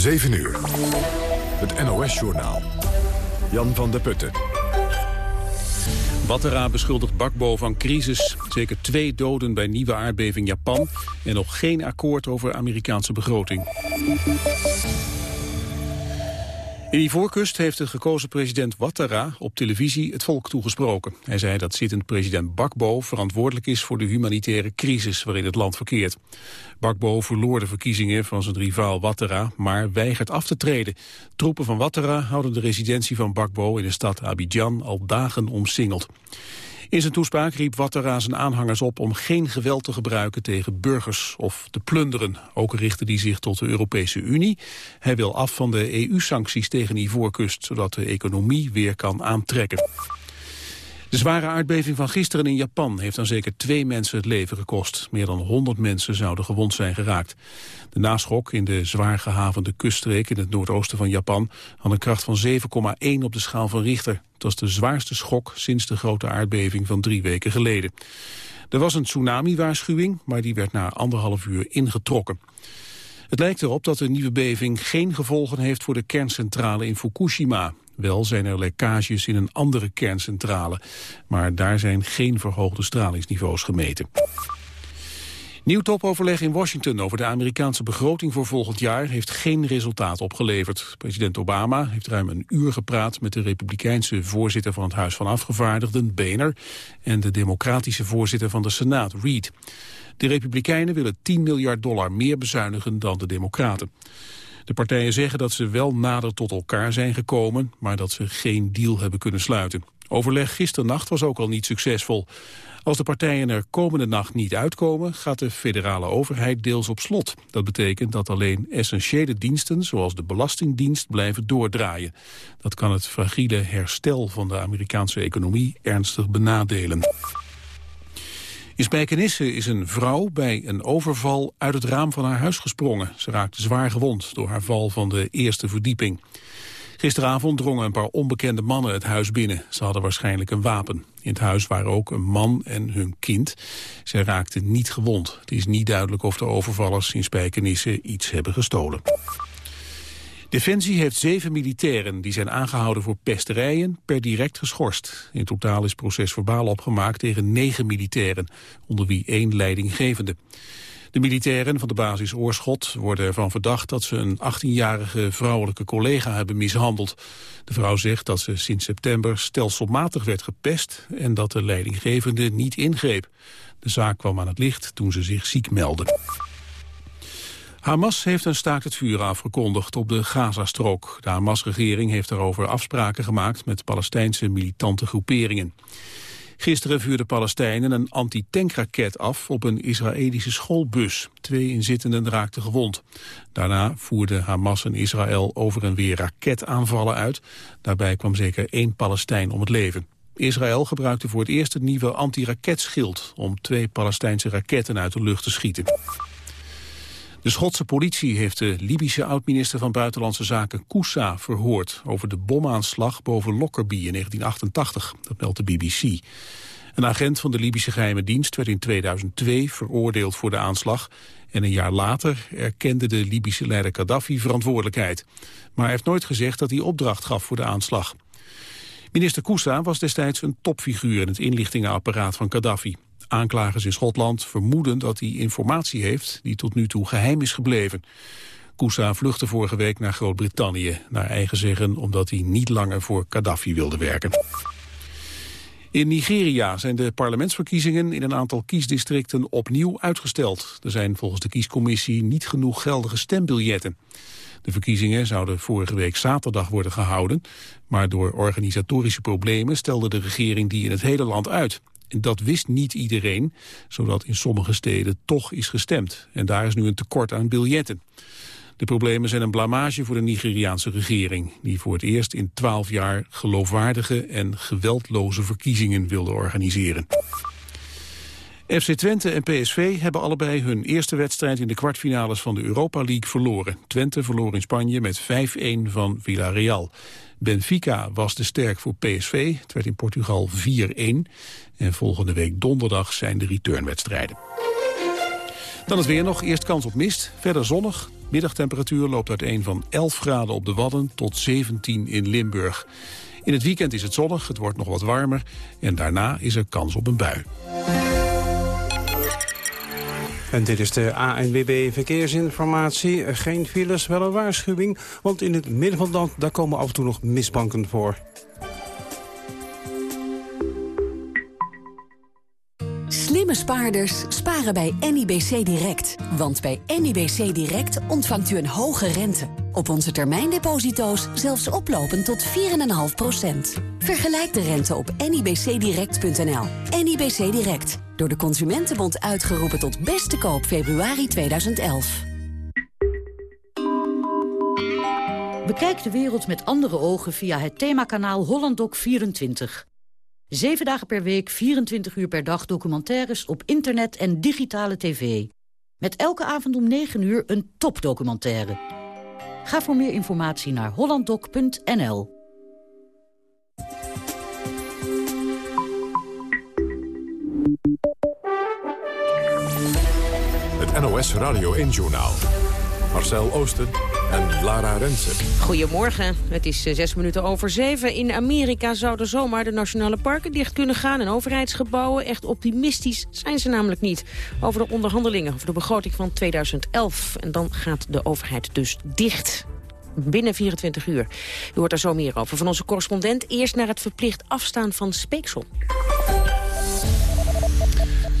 7 uur. Het NOS-journaal. Jan van der Putten. Wattera beschuldigt Bakbo van crisis. Zeker twee doden bij nieuwe aardbeving Japan. En nog geen akkoord over Amerikaanse begroting. In die voorkust heeft de gekozen president Ouattara op televisie het volk toegesproken. Hij zei dat zittend president Bakbo verantwoordelijk is voor de humanitaire crisis waarin het land verkeert. Bakbo verloor de verkiezingen van zijn rivaal Ouattara, maar weigert af te treden. Troepen van Ouattara houden de residentie van Bakbo in de stad Abidjan al dagen omsingeld. In zijn toespraak riep Ouattara zijn aanhangers op om geen geweld te gebruiken tegen burgers of te plunderen. Ook richtte hij zich tot de Europese Unie. Hij wil af van de EU-sancties tegen Ivoorkust, zodat de economie weer kan aantrekken. De zware aardbeving van gisteren in Japan heeft dan zeker twee mensen het leven gekost. Meer dan 100 mensen zouden gewond zijn geraakt. De naschok in de zwaar gehavende kuststreek in het noordoosten van Japan had een kracht van 7,1 op de schaal van Richter. Het was de zwaarste schok sinds de grote aardbeving van drie weken geleden. Er was een tsunami-waarschuwing, maar die werd na anderhalf uur ingetrokken. Het lijkt erop dat de nieuwe beving geen gevolgen heeft voor de kerncentrale in Fukushima. Wel zijn er lekkages in een andere kerncentrale, maar daar zijn geen verhoogde stralingsniveaus gemeten. Nieuw topoverleg in Washington over de Amerikaanse begroting voor volgend jaar heeft geen resultaat opgeleverd. President Obama heeft ruim een uur gepraat met de republikeinse voorzitter van het Huis van Afgevaardigden, Boehner, en de democratische voorzitter van de Senaat, Reid. De republikeinen willen 10 miljard dollar meer bezuinigen dan de democraten. De partijen zeggen dat ze wel nader tot elkaar zijn gekomen, maar dat ze geen deal hebben kunnen sluiten. Overleg gisternacht was ook al niet succesvol. Als de partijen er komende nacht niet uitkomen, gaat de federale overheid deels op slot. Dat betekent dat alleen essentiële diensten, zoals de Belastingdienst, blijven doordraaien. Dat kan het fragiele herstel van de Amerikaanse economie ernstig benadelen. In Spijkenisse is een vrouw bij een overval uit het raam van haar huis gesprongen. Ze raakte zwaar gewond door haar val van de eerste verdieping. Gisteravond drongen een paar onbekende mannen het huis binnen. Ze hadden waarschijnlijk een wapen. In het huis waren ook een man en hun kind. Ze raakten niet gewond. Het is niet duidelijk of de overvallers in Spijkenisse iets hebben gestolen. Defensie heeft zeven militairen die zijn aangehouden voor pesterijen per direct geschorst. In totaal is procesverbaal opgemaakt tegen negen militairen, onder wie één leidinggevende. De militairen van de basis Oorschot worden ervan verdacht dat ze een 18-jarige vrouwelijke collega hebben mishandeld. De vrouw zegt dat ze sinds september stelselmatig werd gepest en dat de leidinggevende niet ingreep. De zaak kwam aan het licht toen ze zich ziek meldde. Hamas heeft een staakt het vuur afgekondigd op de Gazastrook. De Hamas-regering heeft daarover afspraken gemaakt met Palestijnse militante groeperingen. Gisteren vuurden Palestijnen een antitankraket af op een Israëlische schoolbus. Twee inzittenden raakten gewond. Daarna voerde Hamas en Israël over en weer raketaanvallen uit. Daarbij kwam zeker één Palestijn om het leven. Israël gebruikte voor het eerst het nieuwe antiraketschild... om twee Palestijnse raketten uit de lucht te schieten. De Schotse politie heeft de Libische oud-minister van Buitenlandse Zaken Koussa verhoord over de bomaanslag boven Lockerbie in 1988, dat meldt de BBC. Een agent van de Libische geheime dienst werd in 2002 veroordeeld voor de aanslag en een jaar later erkende de Libische leider Gaddafi verantwoordelijkheid. Maar hij heeft nooit gezegd dat hij opdracht gaf voor de aanslag. Minister Koussa was destijds een topfiguur in het inlichtingenapparaat van Gaddafi. Aanklagers in Schotland vermoeden dat hij informatie heeft die tot nu toe geheim is gebleven. Kousa vluchtte vorige week naar Groot-Brittannië, naar eigen zeggen omdat hij niet langer voor Gaddafi wilde werken. In Nigeria zijn de parlementsverkiezingen in een aantal kiesdistricten opnieuw uitgesteld. Er zijn volgens de kiescommissie niet genoeg geldige stembiljetten. De verkiezingen zouden vorige week zaterdag worden gehouden, maar door organisatorische problemen stelde de regering die in het hele land uit. Dat wist niet iedereen, zodat in sommige steden toch is gestemd. En daar is nu een tekort aan biljetten. De problemen zijn een blamage voor de Nigeriaanse regering... die voor het eerst in twaalf jaar geloofwaardige en geweldloze verkiezingen wilde organiseren. FC Twente en PSV hebben allebei hun eerste wedstrijd in de kwartfinales van de Europa League verloren. Twente verloor in Spanje met 5-1 van Villarreal. Benfica was te sterk voor PSV. Het werd in Portugal 4-1. En volgende week donderdag zijn de returnwedstrijden. Dan het weer nog. Eerst kans op mist. Verder zonnig. Middagtemperatuur loopt uiteen van 11 graden op de Wadden tot 17 in Limburg. In het weekend is het zonnig, het wordt nog wat warmer en daarna is er kans op een bui. En dit is de ANWB Verkeersinformatie. Geen files, wel een waarschuwing. Want in het midden van land daar komen af en toe nog misbanken voor. Slimme spaarders sparen bij NIBC Direct. Want bij NIBC Direct ontvangt u een hoge rente. Op onze termijndeposito's zelfs oplopend tot 4,5%. Vergelijk de rente op nibcdirect.nl. NIBC Direct. Door de Consumentenbond uitgeroepen tot beste koop februari 2011. Bekijk de wereld met andere ogen via het themakanaal HollandDoc24. Zeven dagen per week, 24 uur per dag documentaires op internet en digitale tv. Met elke avond om 9 uur een topdocumentaire. Ga voor meer informatie naar hollanddoc.nl. Het NOS Radio 1-journaal. Marcel Oosten en Lara Rensen. Goedemorgen. Het is eh, zes minuten over zeven. In Amerika zouden zomaar de nationale parken dicht kunnen gaan... en overheidsgebouwen. Echt optimistisch zijn ze namelijk niet. Over de onderhandelingen over de begroting van 2011. En dan gaat de overheid dus dicht binnen 24 uur. U hoort daar zo meer over van onze correspondent. Eerst naar het verplicht afstaan van speeksel.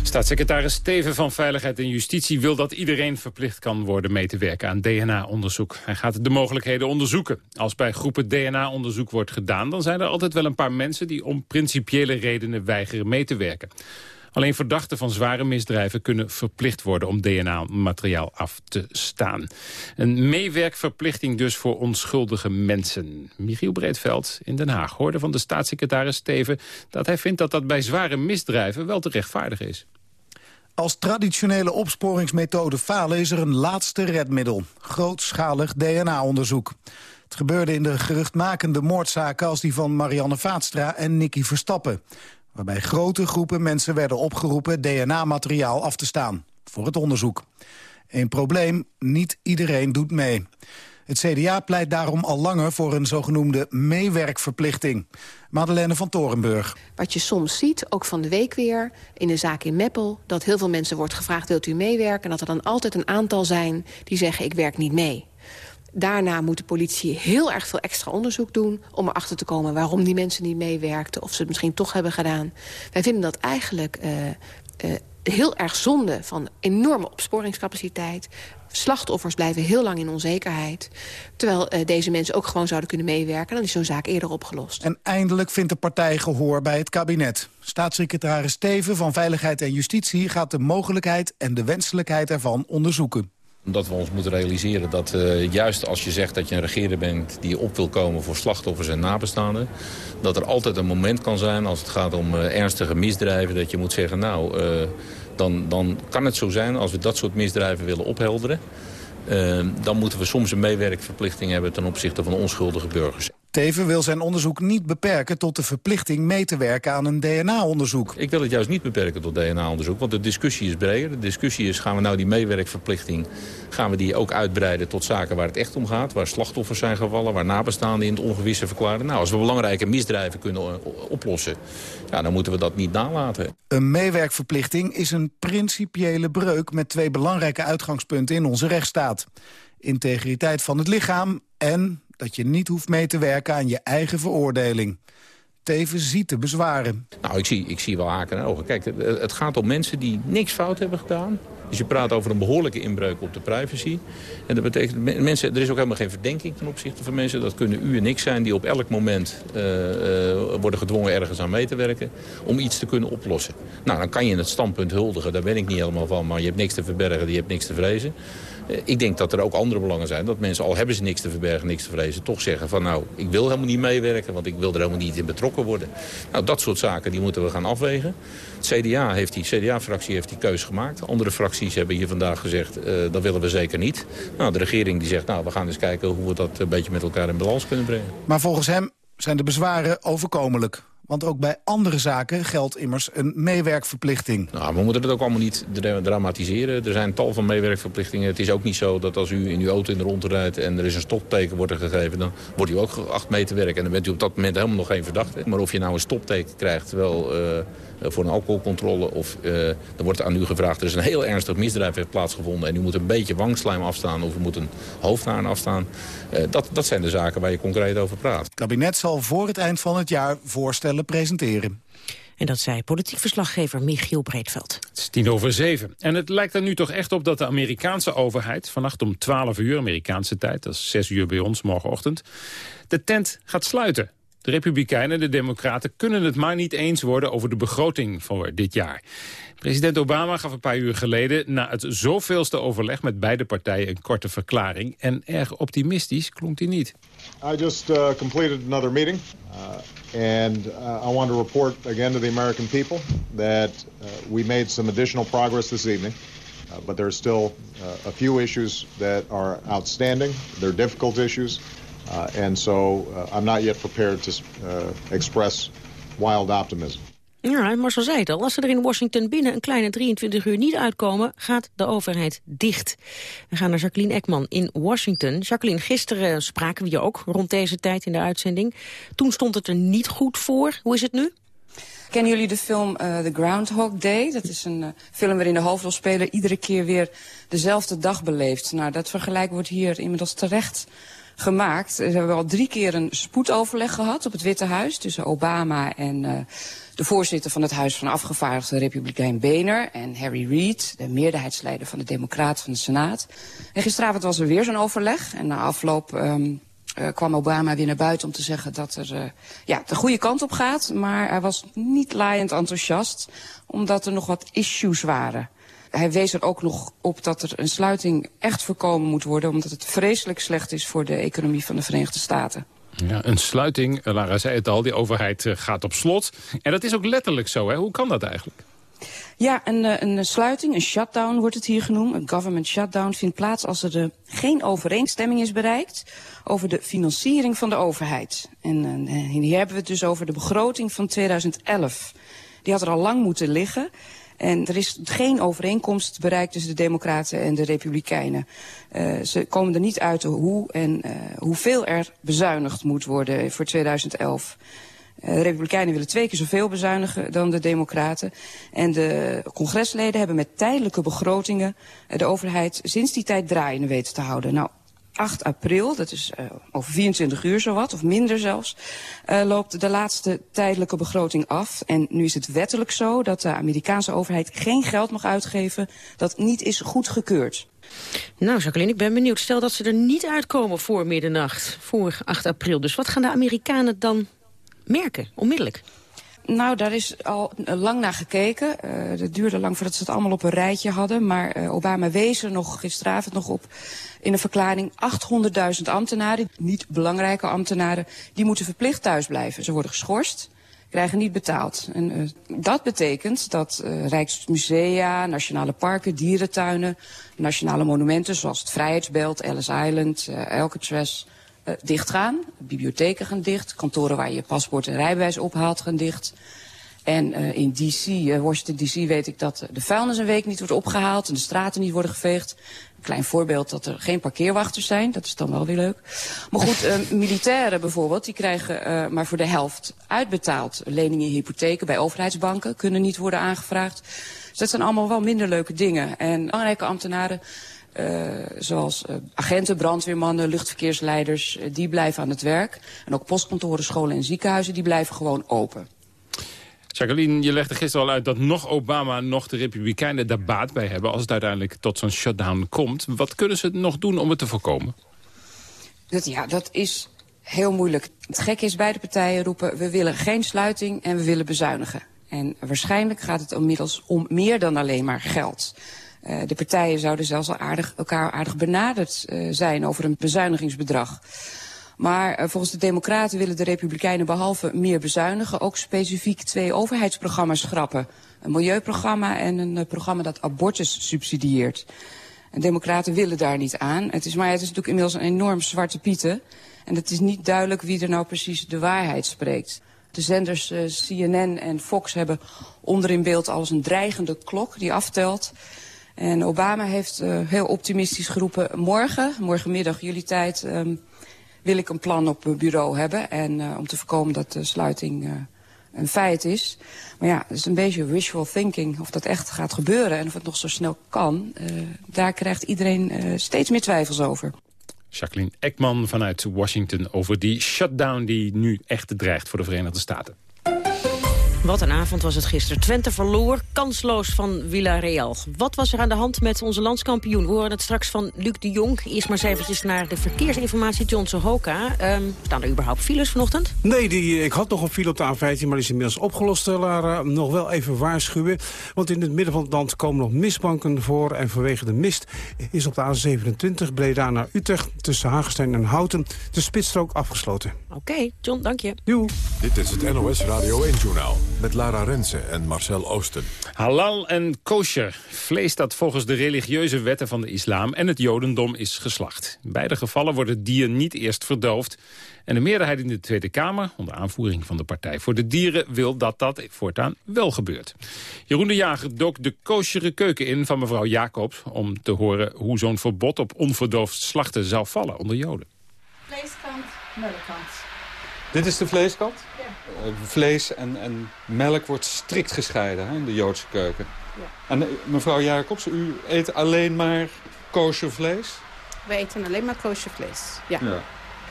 Staatssecretaris Steven van Veiligheid en Justitie wil dat iedereen verplicht kan worden mee te werken aan DNA-onderzoek. Hij gaat de mogelijkheden onderzoeken. Als bij groepen DNA-onderzoek wordt gedaan, dan zijn er altijd wel een paar mensen die om principiële redenen weigeren mee te werken. Alleen verdachten van zware misdrijven kunnen verplicht worden om DNA-materiaal af te staan. Een meewerkverplichting dus voor onschuldige mensen. Michiel Breedveld in Den Haag hoorde van de staatssecretaris Steven... dat hij vindt dat dat bij zware misdrijven wel te rechtvaardigen is. Als traditionele opsporingsmethode falen is er een laatste redmiddel. Grootschalig DNA-onderzoek. Het gebeurde in de geruchtmakende moordzaken als die van Marianne Vaatstra en Nicky Verstappen. Waarbij grote groepen mensen werden opgeroepen DNA-materiaal af te staan. Voor het onderzoek. Een probleem, niet iedereen doet mee. Het CDA pleit daarom al langer voor een zogenoemde meewerkverplichting. Madeleine van Torenburg. Wat je soms ziet, ook van de week weer, in de zaak in Meppel... dat heel veel mensen wordt gevraagd, wilt u meewerken? En dat er dan altijd een aantal zijn die zeggen, ik werk niet mee. Daarna moet de politie heel erg veel extra onderzoek doen... om erachter te komen waarom die mensen niet meewerkten... of ze het misschien toch hebben gedaan. Wij vinden dat eigenlijk uh, uh, heel erg zonde van enorme opsporingscapaciteit. Slachtoffers blijven heel lang in onzekerheid. Terwijl uh, deze mensen ook gewoon zouden kunnen meewerken. Dan is zo'n zaak eerder opgelost. En eindelijk vindt de partij gehoor bij het kabinet. Staatssecretaris Steven van Veiligheid en Justitie... gaat de mogelijkheid en de wenselijkheid ervan onderzoeken omdat we ons moeten realiseren dat uh, juist als je zegt dat je een regeerder bent... die op wil komen voor slachtoffers en nabestaanden... dat er altijd een moment kan zijn als het gaat om uh, ernstige misdrijven... dat je moet zeggen, nou, uh, dan, dan kan het zo zijn als we dat soort misdrijven willen ophelderen... dan moeten we soms een meewerkverplichting hebben ten opzichte van onschuldige burgers. Teven wil zijn onderzoek niet beperken tot de verplichting mee te werken aan een DNA-onderzoek. Ik wil het juist niet beperken tot DNA-onderzoek, want de discussie is breder. De discussie is, gaan we nou die meewerkverplichting, gaan we die ook uitbreiden tot zaken waar het echt om gaat? Waar slachtoffers zijn gevallen, waar nabestaanden in het ongewisse verklaren. Nou, als we belangrijke misdrijven kunnen oplossen, ja, dan moeten we dat niet nalaten. Een meewerkverplichting is een principiële breuk met twee belangrijke uitgangspunten in onze rechtsstaat. Integriteit van het lichaam en dat je niet hoeft mee te werken aan je eigen veroordeling. Teven ziet de bezwaren. Nou, ik zie, ik zie wel haken en ogen. Kijk, het gaat om mensen die niks fout hebben gedaan. Dus je praat over een behoorlijke inbreuk op de privacy. En dat betekent, mensen, er is ook helemaal geen verdenking ten opzichte van mensen. Dat kunnen u en ik zijn die op elk moment uh, uh, worden gedwongen ergens aan mee te werken. Om iets te kunnen oplossen. Nou, dan kan je het standpunt huldigen, daar ben ik niet helemaal van. Maar je hebt niks te verbergen, je hebt niks te vrezen. Uh, ik denk dat er ook andere belangen zijn. Dat mensen, al hebben ze niks te verbergen, niks te vrezen... toch zeggen van nou, ik wil helemaal niet meewerken... want ik wil er helemaal niet in betrokken worden. Nou, dat soort zaken die moeten we gaan afwegen. Het CDA heeft die, CDA-fractie heeft die keus gemaakt. Andere fracties hebben hier vandaag gezegd, uh, dat willen we zeker niet. Nou, de regering die zegt, nou, we gaan eens kijken hoe we dat een beetje met elkaar in balans kunnen brengen. Maar volgens hem zijn de bezwaren overkomelijk. Want ook bij andere zaken geldt immers een meewerkverplichting. Nou, we moeten het ook allemaal niet dramatiseren. Er zijn tal van meewerkverplichtingen. Het is ook niet zo dat als u in uw auto in de rond rijdt... en er is een stopteken wordt er gegeven... dan wordt u ook geacht mee te werken. En dan bent u op dat moment helemaal nog geen verdachte. Maar of je nou een stopteken krijgt... uh, eh, voor een alcoholcontrole. Of uh, dan wordt aan u gevraagd, er is een heel ernstig misdrijf heeft plaatsgevonden... en u moet een beetje wangslijm afstaan of u moet een hoofdnaar afstaan. Uh, dat, dat zijn de zaken waar je concreet over praat. Het kabinet zal voor het eind van het jaar voorstellen presenteren. En dat zei politiek verslaggever Michiel Breedveld. Het is tien over zeven. En het lijkt er nu toch echt op dat de Amerikaanse overheid... vannacht om 12 uur, Amerikaanse tijd, dat is 6 uur bij ons morgenochtend... de tent gaat sluiten de Republikeinen en de Democraten kunnen het maar niet eens worden over de begroting voor dit jaar. President Obama gaf een paar uur geleden na het zoveelste overleg met beide partijen een korte verklaring. En erg optimistisch klonk hij niet. I just uh, completed another meeting. Uh, and uh, I want to report again to the American people that uh, we made some additional progress this evening. Uh, but there are still uh, a few issues that are outstanding. They're difficult issues. Uh, and so uh, I'm not yet prepared to uh, express wild optimism. Ja, Marcel zei het al. Als ze er in Washington binnen een kleine 23 uur niet uitkomen... gaat de overheid dicht. We gaan naar Jacqueline Ekman in Washington. Jacqueline, gisteren spraken we je ook rond deze tijd in de uitzending. Toen stond het er niet goed voor. Hoe is het nu? Kennen jullie de film uh, The Groundhog Day? Dat is een uh, film waarin de hoofdrolspeler iedere keer weer dezelfde dag beleeft. Nou, dat vergelijk wordt hier inmiddels terecht gemaakt. We hebben al drie keer een spoedoverleg gehad op het Witte Huis... tussen Obama en uh, de voorzitter van het Huis van Afgevaardigden, Republikein Boehner... en Harry Reid, de meerderheidsleider van de Democraten van de Senaat. En gisteravond was er weer zo'n overleg. En na afloop um, uh, kwam Obama weer naar buiten om te zeggen dat er uh, ja, de goede kant op gaat. Maar hij was niet laaiend enthousiast, omdat er nog wat issues waren hij wees er ook nog op dat er een sluiting echt voorkomen moet worden... omdat het vreselijk slecht is voor de economie van de Verenigde Staten. Ja, een sluiting, eh, Lara zei het al, die overheid eh, gaat op slot. En dat is ook letterlijk zo, hè? Hoe kan dat eigenlijk? Ja, een, eh, een sluiting, een shutdown wordt het hier genoemd. Een government shutdown vindt plaats als er geen overeenstemming is bereikt over de financiering van de overheid. En hier hebben we het dus over de begroting van 2011. Die had er al lang moeten liggen. En er is geen overeenkomst bereikt tussen de Democraten en de Republikeinen. Uh, ze komen er niet uit hoe en uh, hoeveel er bezuinigd moet worden voor 2011. Uh, de Republikeinen willen twee keer zoveel bezuinigen dan de Democraten. En de congresleden hebben met tijdelijke begrotingen de overheid sinds die tijd draaiende weten te houden. Nou, 8 april, dat is uh, over 24 uur zowat, of minder zelfs, uh, loopt de laatste tijdelijke begroting af. En nu is het wettelijk zo dat de Amerikaanse overheid geen geld mag uitgeven dat niet is goedgekeurd. Nou, Jacqueline, ik ben benieuwd. Stel dat ze er niet uitkomen voor middernacht, voor 8 april. Dus wat gaan de Amerikanen dan merken, onmiddellijk? Nou, daar is al lang naar gekeken. Het duurde lang voordat ze het allemaal op een rijtje hadden. Maar uh, Obama wees er nog gisteravond nog op in een verklaring 800.000 ambtenaren, niet belangrijke ambtenaren, die moeten verplicht thuis blijven. Ze worden geschorst, krijgen niet betaald. En dat betekent dat uh, Rijksmusea, nationale parken, dierentuinen, nationale monumenten zoals het Vrijheidsbeeld, Ellis Island, Alcatraz, uh, dichtgaan. Bibliotheken gaan dicht, kantoren waar je je paspoort en rijbewijs ophaalt gaan dicht. En uh, in DC, uh, Washington DC, weet ik dat de vuilnis een week niet wordt opgehaald en de straten niet worden geveegd. Een klein voorbeeld dat er geen parkeerwachters zijn. Dat is dan wel weer leuk. Maar goed, uh, militairen bijvoorbeeld, die krijgen maar voor de helft uitbetaald. Leningen, hypotheken bij overheidsbanken kunnen niet worden aangevraagd. Dus dat zijn allemaal wel minder leuke dingen. En belangrijke ambtenaren, uh, zoals uh, agenten, brandweermannen, luchtverkeersleiders, uh, die blijven aan het werk. En ook postkantoren, scholen en ziekenhuizen, die blijven gewoon open. Jacqueline, je legde gisteren al uit dat nog Obama, nog de Republikeinen daar baat bij hebben... als het uiteindelijk tot zo'n shutdown komt. Wat kunnen ze nog doen om het te voorkomen? Dat, ja, dat is heel moeilijk. Het gekke is, beide partijen roepen... we willen geen sluiting en we willen bezuinigen. En waarschijnlijk gaat het inmiddels om meer dan alleen maar geld. Uh, de partijen zouden zelfs al aardig, elkaar aardig benaderd uh, zijn over een bezuinigingsbedrag. Maar uh, volgens de Democraten willen de Republikeinen behalve meer bezuinigen... ook specifiek twee overheidsprogramma's schrappen. Een milieuprogramma en een programma dat abortus subsidieert. En Democraten willen daar niet aan. Het is, maar het is natuurlijk inmiddels een enorm zwarte pieten. En het is niet duidelijk wie er nou precies de waarheid spreekt. De zenders CNN en Fox hebben onder in beeld als een dreigende klok die aftelt. En Obama heeft heel optimistisch geroepen... morgen, morgenmiddag jullie tijd, ehm, wil ik een plan op bureau hebben. En om te voorkomen dat de sluiting een feit is. Maar ja, het is een beetje wishful thinking of dat echt gaat gebeuren... en of het nog zo snel kan. Daar krijgt iedereen steeds meer twijfels over. Jacqueline Ekman vanuit Washington over die shutdown... die nu echt dreigt voor de Verenigde Staten. Wat een avond was het gisteren. Twente verloor kansloos van Villarreal. Wat was er aan de hand met onze landskampioen? We horen het straks van Luc de Jong. Eerst maar eens eventjes naar de verkeersinformatie. John Sohoka, um, staan er überhaupt files vanochtend? Nee, die, ik had nog een file op de A15, maar die is inmiddels opgelost, eh, Lara. Nog wel even waarschuwen, want in het midden van het land komen nog mistbanken voor. En vanwege de mist is op de A27 Breda naar Utrecht... tussen Hagestein en Houten de spitsstrook afgesloten. Oké, John, dank je. Joe. Dit is het NOS Radio 1-journaal met Lara Rensen en Marcel Oosten. Halal en kosher, vlees dat volgens de religieuze wetten van de islam en het jodendom is geslacht. In beide gevallen wordt het dier niet eerst verdoofd. En de meerderheid in de Tweede Kamer, onder aanvoering van de Partij voor de Dieren, wil dat dat voortaan wel gebeurt. Jeroen de Jager dook de koshere keuken in van mevrouw Jacobs... om te horen hoe zo'n verbod op onverdoofd slachten zou vallen onder joden. Vleeskant, melkkant. Dit is de vleeskant? Eh, vlees en, en melk wordt strikt gescheiden hè, in de Joodse keuken. Ja. En eh, mevrouw Jacobs, u eet alleen maar kosher vlees? We eten alleen maar kosher vlees, ja. ja.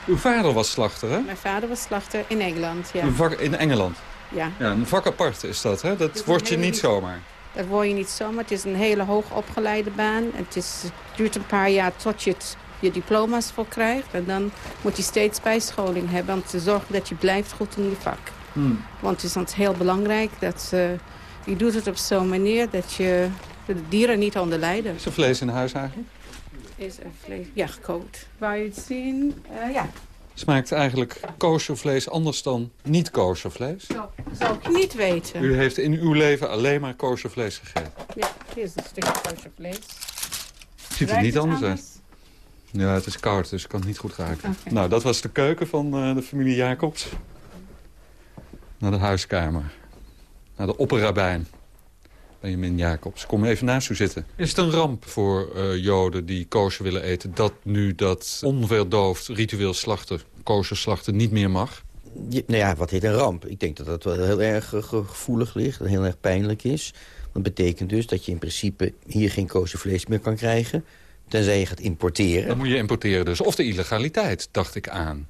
Uw vader was slachter, hè? Mijn vader was slachter in Engeland, ja. Een vak in Engeland? Ja. ja. Een vak apart is dat, hè? Dat word je niet zomaar. Dat word je niet zomaar. Het is een hele hoog opgeleide baan. Het is, duurt een paar jaar tot je het je diploma's voor krijgt. En dan moet je steeds bijscholing hebben om te zorgen dat je blijft goed in je vak. Hmm. Want het is heel belangrijk dat uh, je doet het op zo'n manier dat je de dieren niet onder lijden. Is er vlees in huis eigenlijk? Is er vlees? Ja, gekookt. Waar je het zien? Uh, ja. Smaakt eigenlijk koshervlees anders dan niet koshervlees? Zou, zou ik niet weten. U heeft in uw leven alleen maar koshervlees gegeten? Ja, hier is een stukje koshervlees. Ziet er niet anders uit. Ja, het is koud, dus ik kan het niet goed raken. Nou, dat was de keuken van uh, de familie Jacobs. Naar de huiskamer. Naar de opperrabijn. Benjamin Jacobs. Kom even naast u zitten. Is het een ramp voor uh, joden die koosje willen eten... dat nu dat onverdoofd ritueel slachten, koosje slachten, niet meer mag? nou ja, wat heet een ramp? Ik denk dat dat wel heel erg gevoelig ligt. Dat heel erg pijnlijk is. Dat betekent dus dat je in principe hier geen koosje vlees meer kan krijgen tenzij je gaat importeren. Dan moet je importeren dus. Of de illegaliteit, dacht ik aan.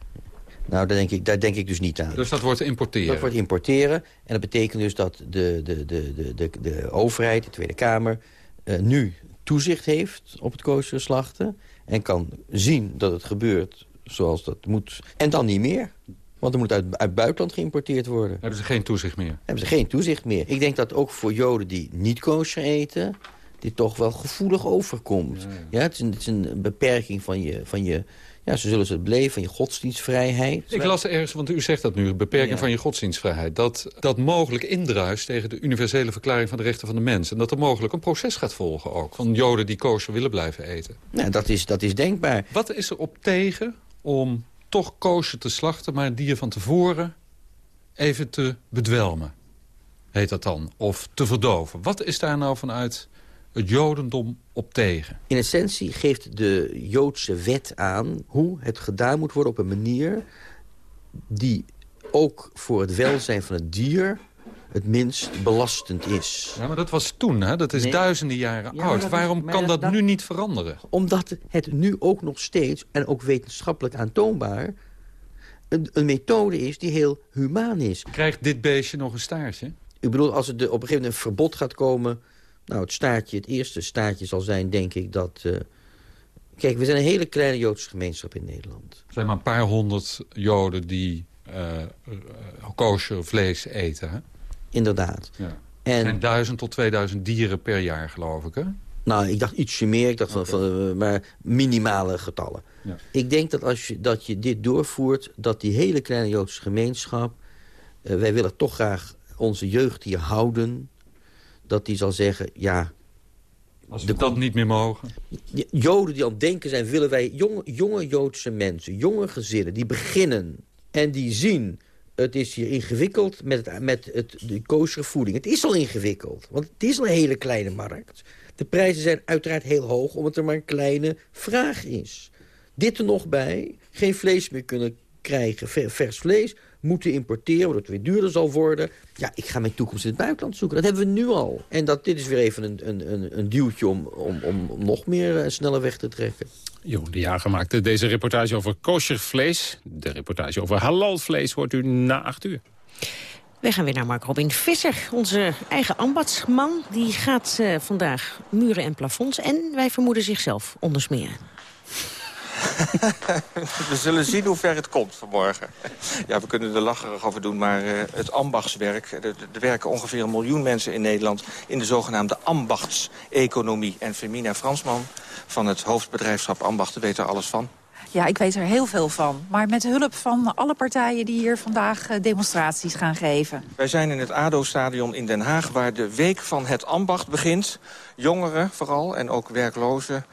Nou, daar denk ik, daar denk ik dus niet aan. Dus dat wordt importeren? Dat wordt importeren. En dat betekent dus dat de, de, de, de, de, overheid, de Tweede Kamer... Uh, nu toezicht heeft op het kooislachten... en kan zien dat het gebeurt zoals dat moet. En dan niet meer. Want er moet uit, uit buitenland geïmporteerd worden. Hebben ze geen toezicht meer? Hebben ze geen toezicht meer. Ik denk dat ook voor Joden die niet kosher eten dit toch wel gevoelig overkomt. Ja, het, is een, het, is een, beperking van je, van je... Ja, ze zullen het beleven, van je godsdienstvrijheid. Ik las ergens, want u zegt dat nu, beperking van je godsdienstvrijheid... Dat, dat mogelijk indruist tegen de universele verklaring van de rechten van de mens. En dat er mogelijk een proces gaat volgen ook. Van joden die kosher willen blijven eten. Nou, dat is, dat is denkbaar. Wat is er op tegen om toch kosher te slachten... maar die van tevoren even te bedwelmen? Heet dat dan? Of te verdoven? Wat is daar nou vanuit het jodendom op tegen? In essentie geeft de Joodse wet aan hoe het gedaan moet worden op een manier... die ook voor het welzijn van het dier het minst belastend is. Ja, maar dat was toen, hè? Dat is duizenden jaren oud. Waarom kan dat, nu niet veranderen? Omdat het nu ook nog steeds, en ook wetenschappelijk aantoonbaar... Een, een methode is die heel humaan is. Krijgt dit beestje nog een staartje? Ik bedoel, als er op een gegeven moment een verbod gaat komen nou, het staartje, het eerste staartje zal zijn, denk ik, dat... Uh... Kijk, we zijn een hele kleine Joodse gemeenschap in Nederland. Er zijn maar een paar honderd Joden die uh, kosher vlees eten, hè? Inderdaad. Ja. En... Duizend tot 2000 dieren per jaar, geloof ik, hè? Nou, ik dacht ietsje meer, ik dacht van, van, maar minimale getallen. Ja. Ik denk dat als je, dat je dit doorvoert, dat die hele kleine Joodse gemeenschap... Uh, wij willen toch graag onze jeugd hier houden dat die zal zeggen, ja... Als we dat niet meer mogen? Joden die aan het denken zijn, willen wij jonge, jonge Joodse mensen, jonge gezinnen... die beginnen en die zien het is hier ingewikkeld met, het, met het, de kosher voeding. Het is al ingewikkeld, want het is al een hele kleine markt. De prijzen zijn uiteraard heel hoog, omdat er maar een kleine vraag is. Dit er nog bij, geen vlees meer kunnen krijgen, vers vlees moeten importeren, waardoor het weer duurder zal worden. Ja, ik ga mijn toekomst in het buitenland zoeken. Dat hebben we nu al. En dat, dit is weer even een, een, een duwtje om, om, om nog meer uh, sneller weg te trekken. Jeroen de Jager maakte deze reportage over kosher vlees. De reportage over halal vlees hoort u na acht uur. We gaan weer naar Mark Robin Visser, onze eigen ambachtsman. Die gaat uh, vandaag muren en plafonds en wij vermoeden zichzelf ondersmeren. we zullen zien hoe ver het komt vanmorgen. Ja, we kunnen er lacherig over doen, maar uh, het ambachtswerk... Er werken ongeveer een miljoen mensen in Nederland... in de zogenaamde ambachtseconomie. En Femina Fransman van het hoofdbedrijfschap Ambachten weet er alles van. Ja, ik weet er heel veel van. Maar met hulp van alle partijen die hier vandaag eh, demonstraties gaan geven. Wij zijn in het ADO-stadion in Den Haag... waar de Week van het Ambacht begint. Jongeren vooral en ook werklozen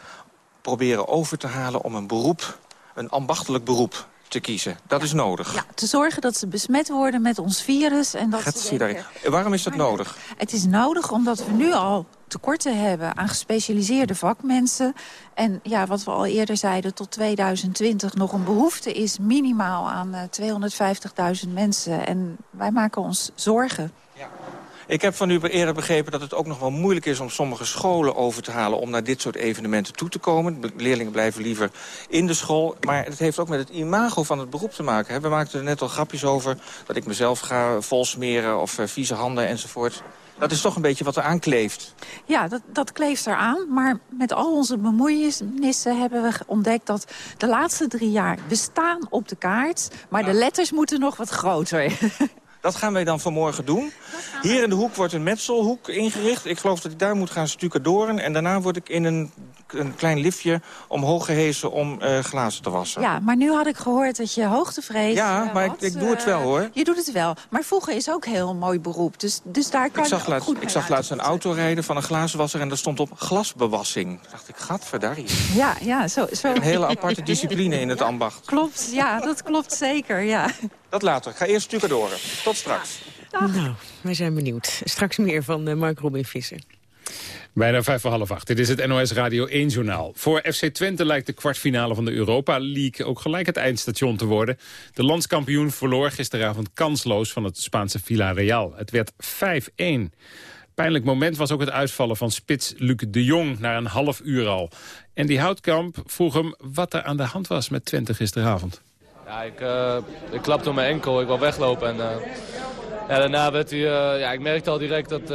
proberen over te halen om een beroep, een ambachtelijk beroep te kiezen. Dat is nodig. Ja, te zorgen dat ze besmet worden met ons virus. En dat Gaat ze denken... Waarom is dat nodig? Het is nodig omdat we nu al tekorten hebben aan gespecialiseerde vakmensen. En ja, wat we al eerder zeiden, tot 2020 nog een behoefte is minimaal aan uh, eh, 250.000 mensen. En wij maken ons zorgen. Ik heb van u eerder begrepen dat het ook nog wel moeilijk is... om sommige scholen over te halen om naar dit soort evenementen toe te komen. leerlingen blijven liever in de school. Maar het heeft ook met het imago van het beroep te maken. We maakten er net al grapjes over dat ik mezelf ga volsmeren... of uh, vieze handen enzovoort. Dat is toch een beetje wat er aankleeft. Ja, dat, dat kleeft eraan. Maar met al onze bemoeienissen hebben we ontdekt... dat de laatste drie jaar bestaan op de kaart... maar de letters moeten nog wat groter. Dat gaan wij dan vanmorgen doen. Hier in de hoek wordt een metselhoek ingericht. Ik geloof dat ik daar moet gaan stucadoren. En daarna word ik in een, een klein liftje omhoog gehesen om uh, glazen te wassen. Ja, maar nu had ik gehoord dat je hoogtevrees Ja, maar ik, ik, doe het wel hoor. Je doet het wel. Maar voegen is ook heel mooi beroep. Dus, dus daar kan ik zag je laatst, goed Ik zag laatst een auto rijden van een glazenwasser en daar stond op glasbewassing. Toen dacht ik, gadverdarrie. Ja, ja, zo, zo. Een hele aparte discipline in het ambacht. Klopt, ja, dat klopt zeker, ja. Dat later. Ik ga eerst stucadoren. Tot straks. Nou, wij zijn benieuwd. Straks meer van uh, Mark Robin Visser. Bijna vijf voor half acht. Dit is het NOS Radio 1-journaal. Voor FC Twente lijkt de kwartfinale van de Europa League... ook gelijk het eindstation te worden. De landskampioen verloor gisteravond kansloos van het Spaanse Villarreal. Het werd 5-1. Pijnlijk moment was ook het uitvallen van spits Luc de Jong... na een half uur al. En die Houtkamp vroeg hem wat er aan de hand was met Twente gisteravond. Ja, ik, uh, ik klapte op mijn enkel, ik wil weglopen. En, uh, ja, daarna werd hij, uh, ja, ik merkte al direct dat,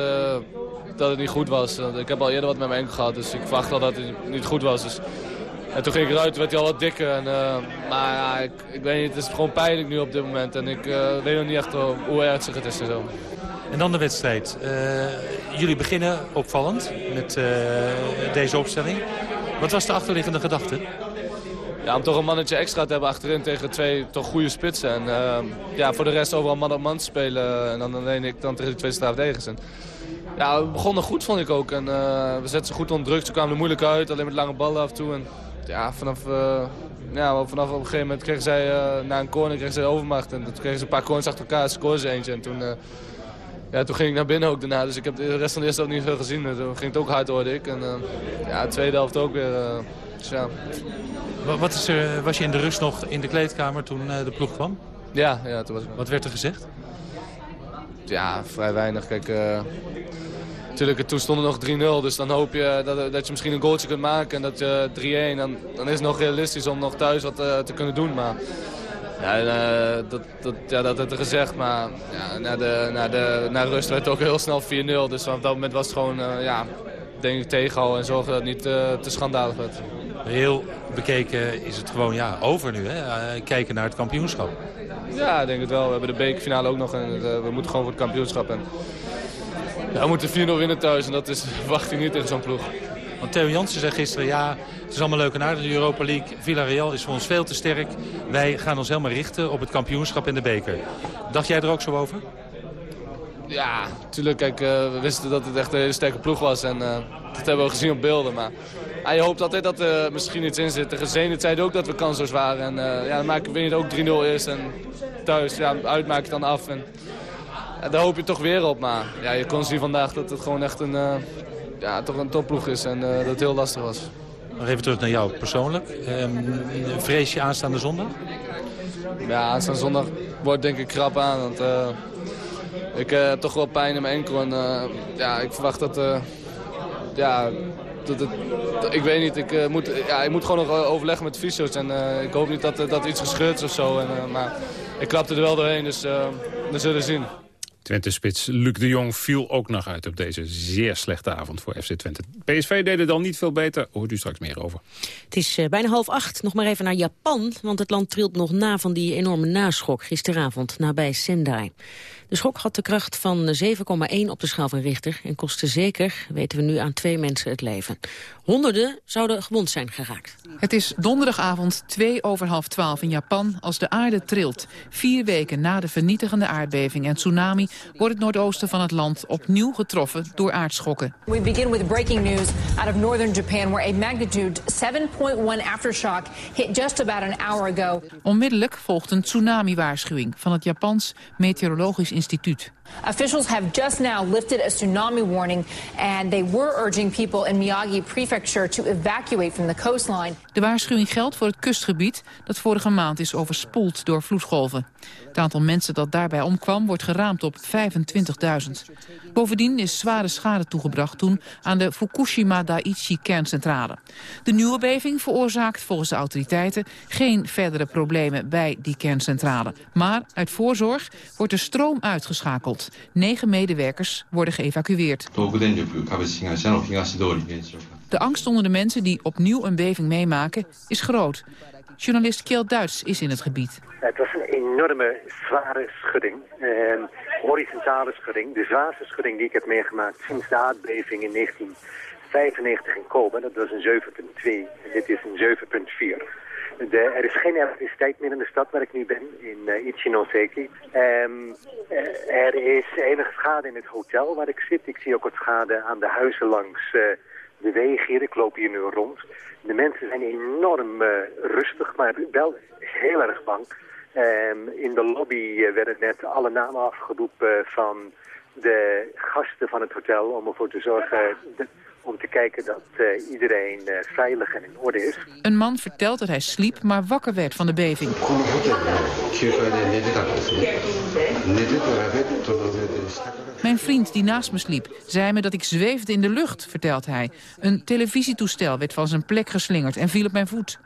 dat het niet goed was. Ik heb al eerder wat met mijn enkel gehad, dus ik verwachtte al dat het niet goed was. Dus, en toen ging ik eruit, werd hij al wat dikker. En, maar ja, ik, ik, weet niet, het is gewoon pijnlijk nu op dit moment. En ik weet nog niet echt hoe ernstig het is en zo. En dan de wedstrijd. jullie beginnen opvallend met deze opstelling. Wat was de achterliggende gedachte? Ja, om toch een mannetje extra te hebben achterin tegen twee toch goede spitsen. En uh, ja, voor de rest overal man op man te spelen. En dan alleen ik dan tegen die twee strafdegens. En, ja, we begonnen goed vond ik ook. En uh, we zetten ze goed onder druk. Ze kwamen er moeilijk uit, alleen met lange ballen af en toe. En ja, vanaf, uh, ja, vanaf op een gegeven moment kregen zij na een corner kregen zij overmacht. En toen kregen ze een paar corners achter elkaar, scoorden ze eentje. En toen, ja, toen ging ik naar binnen ook daarna. Dus ik heb de rest van de eerste helft niet veel gezien. En toen ging het ook hard, hoorde ik. En ja, de tweede helft ook weer. Dus Wat is er, was je in de rust nog in de kleedkamer toen uh, de ploeg kwam? Ja, ja toen was ik... Wat werd er gezegd? Ja, vrij weinig. Kijk, uh, natuurlijk, toen stond er nog 3-0. Dus dan hoop je dat, dat je misschien een goaltje kunt maken. En dat je 3-1, dan, dan is het nog realistisch om nog thuis wat uh, te kunnen doen. Maar ja, dat, dat, ja, dat werd er gezegd. Maar ja, na, de, na, de, na rust werd het ook heel snel 4-0. Dus op dat moment was het gewoon, ja, denk ik, tegenhouden en zorgen dat het niet te schandalig werd. Heel bekeken is het gewoon ja, over nu. Hè? Kijken naar het kampioenschap. Ja, ik denk het wel. We hebben de bekerfinale ook nog. En uh, we moeten gewoon voor het kampioenschap. En, ja, we moeten 4-0 winnen thuis. En dat is, verwacht ik niet tegen zo'n ploeg. Want Theo Jansen zei gisteren, ja, het is allemaal leuk en aardig, de Europa League. Villarreal is voor ons veel te sterk. Wij gaan ons helemaal richten op het kampioenschap en de beker. Dacht jij er ook zo over? Ja, natuurlijk. Kijk, uh, we wisten dat het echt een hele sterke ploeg was. En uh, dat hebben we gezien op beelden. Maar je hoopt altijd dat er misschien iets in zit. De Zenit zei ook dat we kansloos waren. En uh, ja, dan ik het ook 3-0 eerst en thuis, ja, ik dan af. En, daar hoop je toch weer op. Maar ja, je kon zien vandaag dat het gewoon echt een, uh, ja, toch een topploeg is en uh, dat het heel lastig was. Nog even terug naar jou persoonlijk. Um, vrees je aanstaande zondag? Ja, aanstaande zondag wordt denk ik krap aan. Want uh, ik heb toch wel pijn in mijn enkel. En ja, ik verwacht dat... ja, dat ik weet niet, ik, moet, ja, ik moet gewoon nog overleggen met de fysio's. En ik hoop niet dat, dat iets gescheurd is of zo. En, maar ik klapte er wel doorheen, dus we zullen zien. Twente-spits Luc de Jong viel ook nog uit op deze zeer slechte avond voor FC Twente. PSV deden dan niet veel beter, hoort u straks meer over. Het is uh, bijna half acht, nog maar even naar Japan, want het land trilt nog na van die enorme naschok gisteravond nabij Sendai. De schok had de kracht van 7,1 op de schaal van Richter... en kostte zeker, weten we nu, aan twee mensen het leven. Honderden zouden gewond zijn geraakt. Het is donderdagavond twee over half twaalf in Japan als de aarde trilt. Vier weken na de vernietigende aardbeving en tsunami... wordt het noordoosten van het land opnieuw getroffen door aardschokken. We begin with breaking news out of northern Japan... where a magnitude 7.1 aftershock hit just about an hour ago. Onmiddellijk volgt een tsunami-waarschuwing van het Japans Meteorologisch Instituut instituut. Officials have just now lifted a tsunami warning and they were urging people in Miyagi Prefecture to evacuate from the coastline. De waarschuwing geldt voor het kustgebied dat vorige maand is overspoeld door vloedgolven. Het aantal mensen dat daarbij omkwam wordt geraamd op 25.000. Bovendien is zware schade toegebracht toen aan de Fukushima Daiichi kerncentrale. De nieuwe beving veroorzaakt volgens de autoriteiten geen verdere problemen bij die kerncentrale. Maar uit voorzorg wordt de stroom uitgeschakeld. Negen medewerkers worden geëvacueerd. De angst onder de mensen die opnieuw een beving meemaken is groot. Journalist Kjeld Duits is in het gebied. Het was een enorme zware schudding. Een horizontale schudding. De zwaarste schudding die ik heb meegemaakt sinds de aardbeving in 1995 in Kobe. Dat was een 7,2 en dit is een 7,4. Er is geen elektriciteit meer in de stad waar ik nu ben, in uh, Ichinoseki. Um, er is enige schade in het hotel waar ik zit. Ik zie ook wat schade aan de huizen langs uh, de wegen hier. Ik loop hier nu rond. De mensen zijn enorm rustig, maar wel heel erg bang. Um, in de lobby werden net alle namen afgeroepen van de gasten van het hotel... om ervoor te zorgen om te kijken dat uh, iedereen uh, veilig en in orde is. Een man vertelt dat hij sliep, maar wakker werd van de beving. Mijn vriend die naast me sliep, zei me dat ik zweefde in de lucht, vertelt hij. Een televisietoestel werd van zijn plek geslingerd en viel op mijn voet.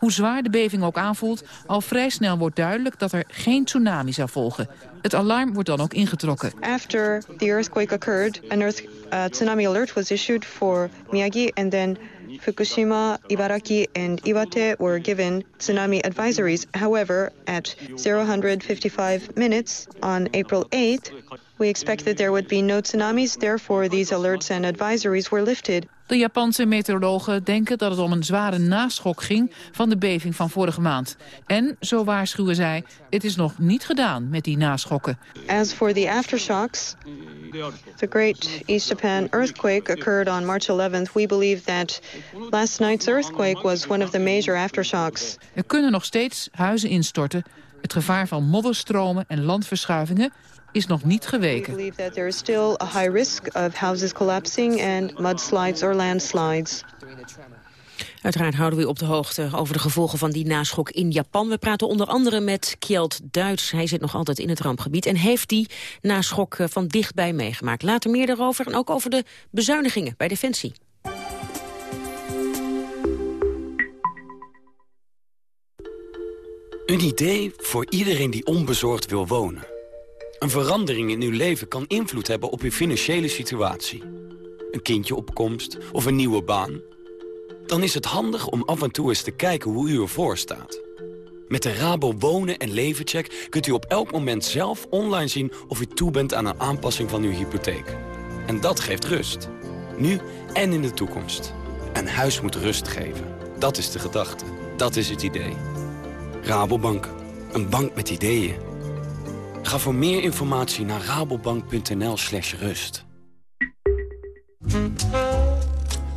Hoe zwaar de beving ook aanvoelt, al vrij snel wordt duidelijk dat er geen tsunami zou volgen. Het alarm wordt dan ook ingetrokken. After the earthquake occurred, an earth, uh, tsunami alert was issued for Miyagi and then Fukushima, Ibaraki and Iwate were given tsunami advisories. However, at 055 minutes on April 8th, we expected there would be no tsunamis. Therefore, these alerts and advisories were lifted. De Japanse meteorologen denken dat het om een zware naschok ging van de beving van vorige maand. En, zo waarschuwen zij, het is nog niet gedaan met die naschokken. As for the aftershocks, the Great East Japan earthquake occurred on March 11th. We believe that last night's earthquake was one of the major aftershocks. Er kunnen nog steeds huizen instorten. Het gevaar van modderstromen en landverschuivingen is nog niet geweken. We believe that there is still a high risk of houses collapsing and mudslides or landslides. Uiteraard houden we u op de hoogte over de gevolgen van die naschok in Japan. We praten onder andere met Kjeld Duits. Hij zit nog altijd in het rampgebied en heeft die naschok eh, van dichtbij meegemaakt. Later meer daarover en ook over de bezuinigingen bij Defensie. Een idee voor iedereen die onbezorgd wil wonen. Een verandering in uw leven kan invloed hebben op uw financiële situatie. Een kindje opkomst of een nieuwe baan. Dan is het handig om af en toe eens te kijken hoe u ervoor staat. Met de Rabo Wonen en Levencheck kunt u op elk moment zelf online zien of u toe bent aan een aanpassing van uw hypotheek. En dat geeft rust. Nu en in de toekomst. Een huis moet rust geven. Dat is de gedachte. Dat is het idee. Rabobank. Een bank met ideeën. Ga voor meer informatie naar rabobank.nl slash rust.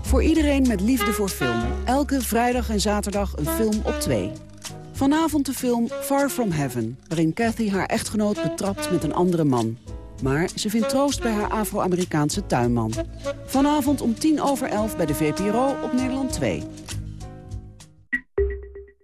Voor iedereen met liefde voor film. Elke vrijdag en zaterdag een film op twee. Vanavond de film Far From Heaven, waarin Kathy haar echtgenoot betrapt met een andere man. Maar ze vindt troost bij haar Afro-Amerikaanse tuinman. Vanavond om tien over elf bij de VPRO op Nederland 2.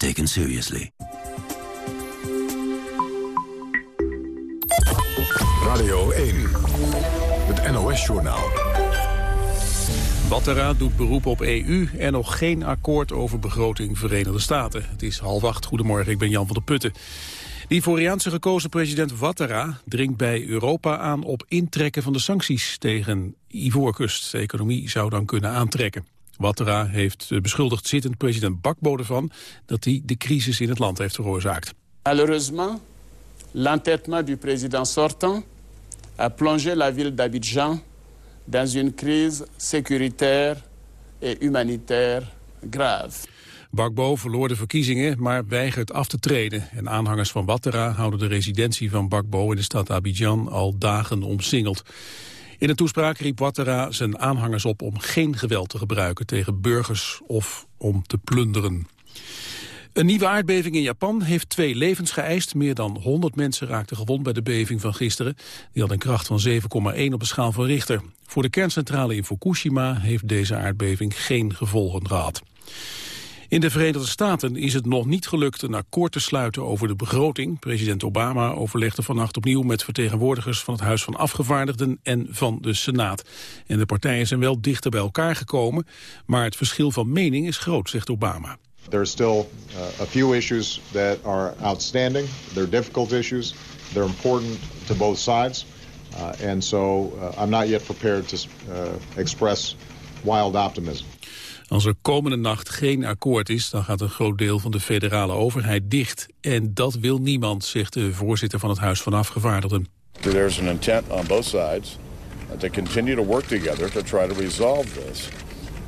taken seriously. Radio 1. Het NOS-journaal. Wattera doet beroep op EU en nog geen akkoord over begroting Verenigde Staten. Het is half acht. Goedemorgen, ik ben Jan van der Putten. De Ivoriaanse gekozen president Ouattara dringt bij Europa aan op intrekken van de sancties tegen Ivoorkust. De economie zou dan kunnen aantrekken. Ouattara heeft beschuldigd zittend president Bakbo ervan dat hij de crisis in het land heeft veroorzaakt. Malheureusement, l'entêtement du président sortant a plongé la ville d'Abidjan dans une crise sécuritaire et humanitaire grave. Bakbo verloor de verkiezingen, maar weigert af te treden. En aanhangers van Ouattara houden de residentie van Bakbo in de stad Abidjan al dagen omsingeld. In een toespraak riep Ouattara zijn aanhangers op om geen geweld te gebruiken tegen burgers of om te plunderen. Een nieuwe aardbeving in Japan heeft twee levens geëist. Meer dan 100 mensen raakten gewond bij de beving van gisteren. Die had een kracht van 7,1 op de schaal van Richter. Voor de kerncentrale in Fukushima heeft deze aardbeving geen gevolgen gehad. In de Verenigde Staten is het nog niet gelukt een akkoord te sluiten over de begroting. President Obama overlegde vannacht opnieuw met vertegenwoordigers van het Huis van Afgevaardigden en van de Senaat. En de partijen zijn wel dichter bij elkaar gekomen, maar het verschil van mening is groot, zegt Obama. There are still uh, a few issues that are outstanding. They're difficult issues. They're important to both sides. Uh, and so uh, I'm not yet prepared to uh, express wild optimism. Als er komende nacht geen akkoord is, dan gaat een groot deel van de federale overheid dicht. En dat wil niemand, zegt de voorzitter van het Huis van Afgevaardigden. There's an intent on both sides to continue to work together to try to resolve this.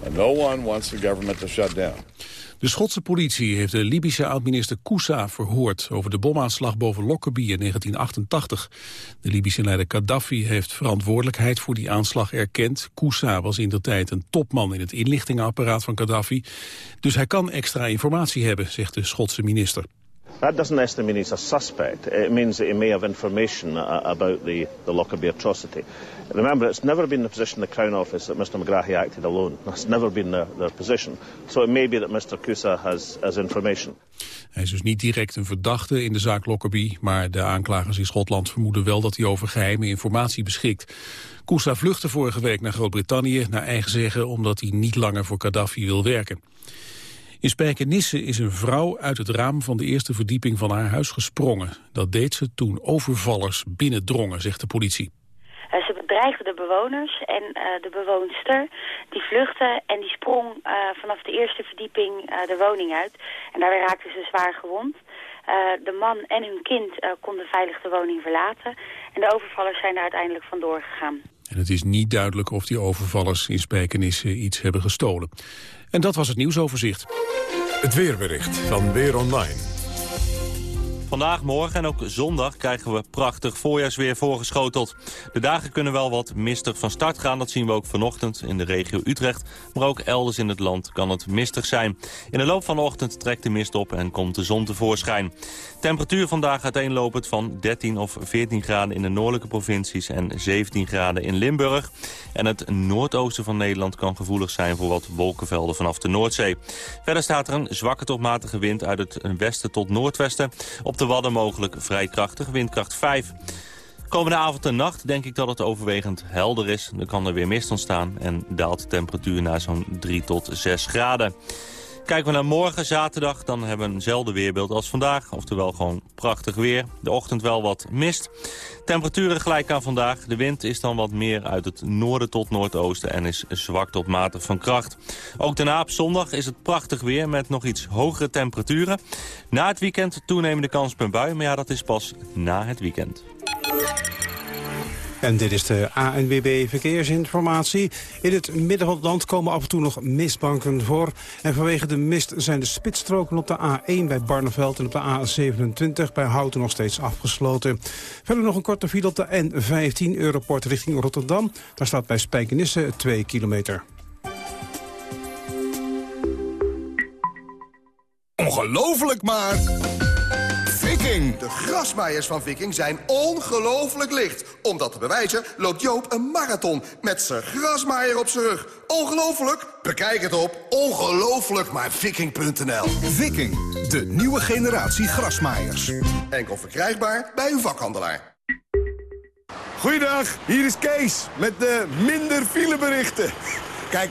And no one wants the government to shut down. De Schotse politie heeft de Libische oud-minister Koussa verhoord over de bomaanslag boven Lockerbie in 1988. De Libische leider Gaddafi heeft verantwoordelijkheid voor die aanslag erkend. Koussa was in de tijd een topman in het inlichtingenapparaat van Gaddafi. Dus hij kan extra informatie hebben, zegt de Schotse minister. That doesn't necessarily mean he's a suspect. It means that he may have information uh, about the, the Lockerbie atrocity. Remember, it's never been the position of the Crown Office that Mr McGrahy acted alone. That's never been their, their position. So it may be that Mr Kusa has, has information. Hij is dus niet direct een verdachte in de zaak Lockerbie... maar de aanklagers in Schotland vermoeden wel dat hij over geheime informatie beschikt. Kusa vluchtte vorige week naar Groot-Brittannië, naar eigen zeggen... omdat hij niet langer voor Gaddafi wil werken. In Spijkenisse is een vrouw uit het raam van de eerste verdieping van haar huis gesprongen. Dat deed ze toen overvallers binnendrongen, zegt de politie. Bedreigde de bewoners en uh, de bewoonster die vluchtte en die sprong uh, vanaf de eerste verdieping de woning uit. En daarbij raakte ze zwaar gewond. de man en hun kind konden veilig de woning verlaten. En de overvallers zijn daar uiteindelijk vandoor gegaan. En het is niet duidelijk of die overvallers in Spijkenisse iets hebben gestolen. En dat was het nieuwsoverzicht. Het weerbericht van Weer Online. Vandaag, morgen en ook zondag krijgen we prachtig voorjaarsweer voorgeschoteld. De dagen kunnen wel wat mistig van start gaan. Dat zien we ook vanochtend in de regio Utrecht. Maar ook elders in het land kan het mistig zijn. In de loop van de ochtend trekt de mist op en komt de zon tevoorschijn. Temperatuur vandaag uiteenlopend van 13 of 14 graden in de noordelijke provincies... en 17 graden in Limburg. En het noordoosten van Nederland kan gevoelig zijn voor wat wolkenvelden vanaf de Noordzee. Verder staat er een zwakke tot matige wind uit het westen tot noordwesten. Op de Wadden mogelijk vrij krachtig, windkracht 5. Komende avond en nacht denk ik dat het overwegend helder is. Dan kan er weer mist ontstaan en daalt de temperatuur naar zo'n 3 tot 6 graden. Kijken we naar morgen, zaterdag, dan hebben we eenzelfde weerbeeld als vandaag. Oftewel gewoon prachtig weer. De ochtend wel wat mist. Temperaturen gelijk aan vandaag. De wind is dan wat meer uit het noorden tot noordoosten en is zwak tot matig van kracht. Ook daarna op zondag is het prachtig weer met nog iets hogere temperaturen. Na het weekend toenemende kans op een bui, maar ja, dat is pas na het weekend. En dit is de ANWB Verkeersinformatie. In het midden van het land komen af en toe nog mistbanken voor. En vanwege de mist zijn de spitsstroken op de A1 bij Barneveld... en op de A27 bij Houten nog steeds afgesloten. Verder nog een korte file op de N15 Europort richting Rotterdam. Daar staat bij Spijkenisse 2 kilometer. Ongelooflijk maar... Viking! De grasmaaiers van Viking zijn ongelooflijk licht. Om dat te bewijzen loopt Joop een marathon met zijn grasmaaier op zijn rug. Ongelooflijk? Bekijk het op ongelooflijkmaarviking.nl Viking, de nieuwe generatie grasmaaiers. Enkel verkrijgbaar bij uw vakhandelaar. Goeiedag, hier is Kees met de minder fileberichten. Kijk,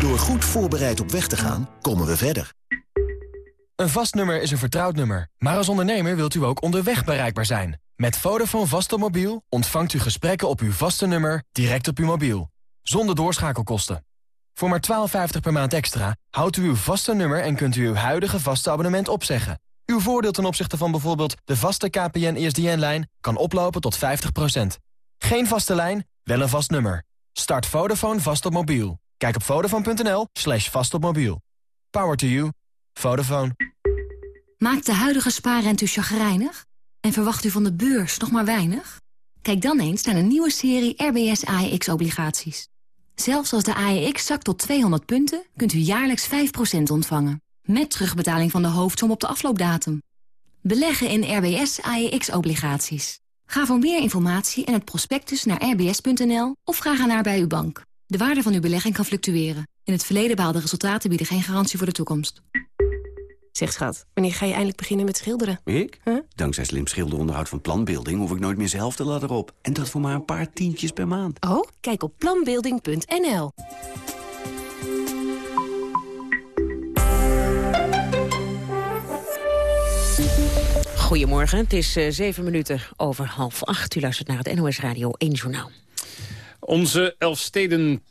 Door goed voorbereid op weg te gaan, komen we verder. Een vast nummer is een vertrouwd nummer. Maar als ondernemer wilt u ook onderweg bereikbaar zijn. Met Vodafone vaste mobiel ontvangt u gesprekken op uw vaste nummer direct op uw mobiel. Zonder doorschakelkosten. Voor maar 12,50 per maand extra houdt u uw vaste nummer... en kunt u uw huidige vaste abonnement opzeggen. Uw voordeel ten opzichte van bijvoorbeeld de vaste KPN-ESDN-lijn... kan oplopen tot 50%. Geen vaste lijn, wel een vast nummer. Start Vodafone vast op mobiel. Kijk op vodafone.nl slash vast op mobiel. Power to you. Vodafone. Maakt de huidige spaarrente u chagrijnig? En verwacht u van de beurs nog maar weinig? Kijk dan eens naar een nieuwe serie RBS AEX-obligaties. Zelfs als de AEX zakt tot 200 punten, kunt u jaarlijks 5% ontvangen. Met terugbetaling van de hoofdsom op de afloopdatum. Beleggen in RBS AEX-obligaties. Ga voor meer informatie en het prospectus naar rbs.nl of vraag ernaar bij uw bank. De waarde van uw belegging kan fluctueren. In het verleden behaalde resultaten bieden geen garantie voor de toekomst. Zeg schat, wanneer ga je eindelijk beginnen met schilderen? Ik? Dankzij slim schilderonderhoud van Planbeelding hoef ik nooit meer zelf de ladder op. En dat voor maar een paar tientjes per maand. Oh, kijk op planbeelding.nl. Goedemorgen, het is uh, zeven minuten over half acht. U luistert naar het NOS Radio 1 Journaal. Onze Elfsteden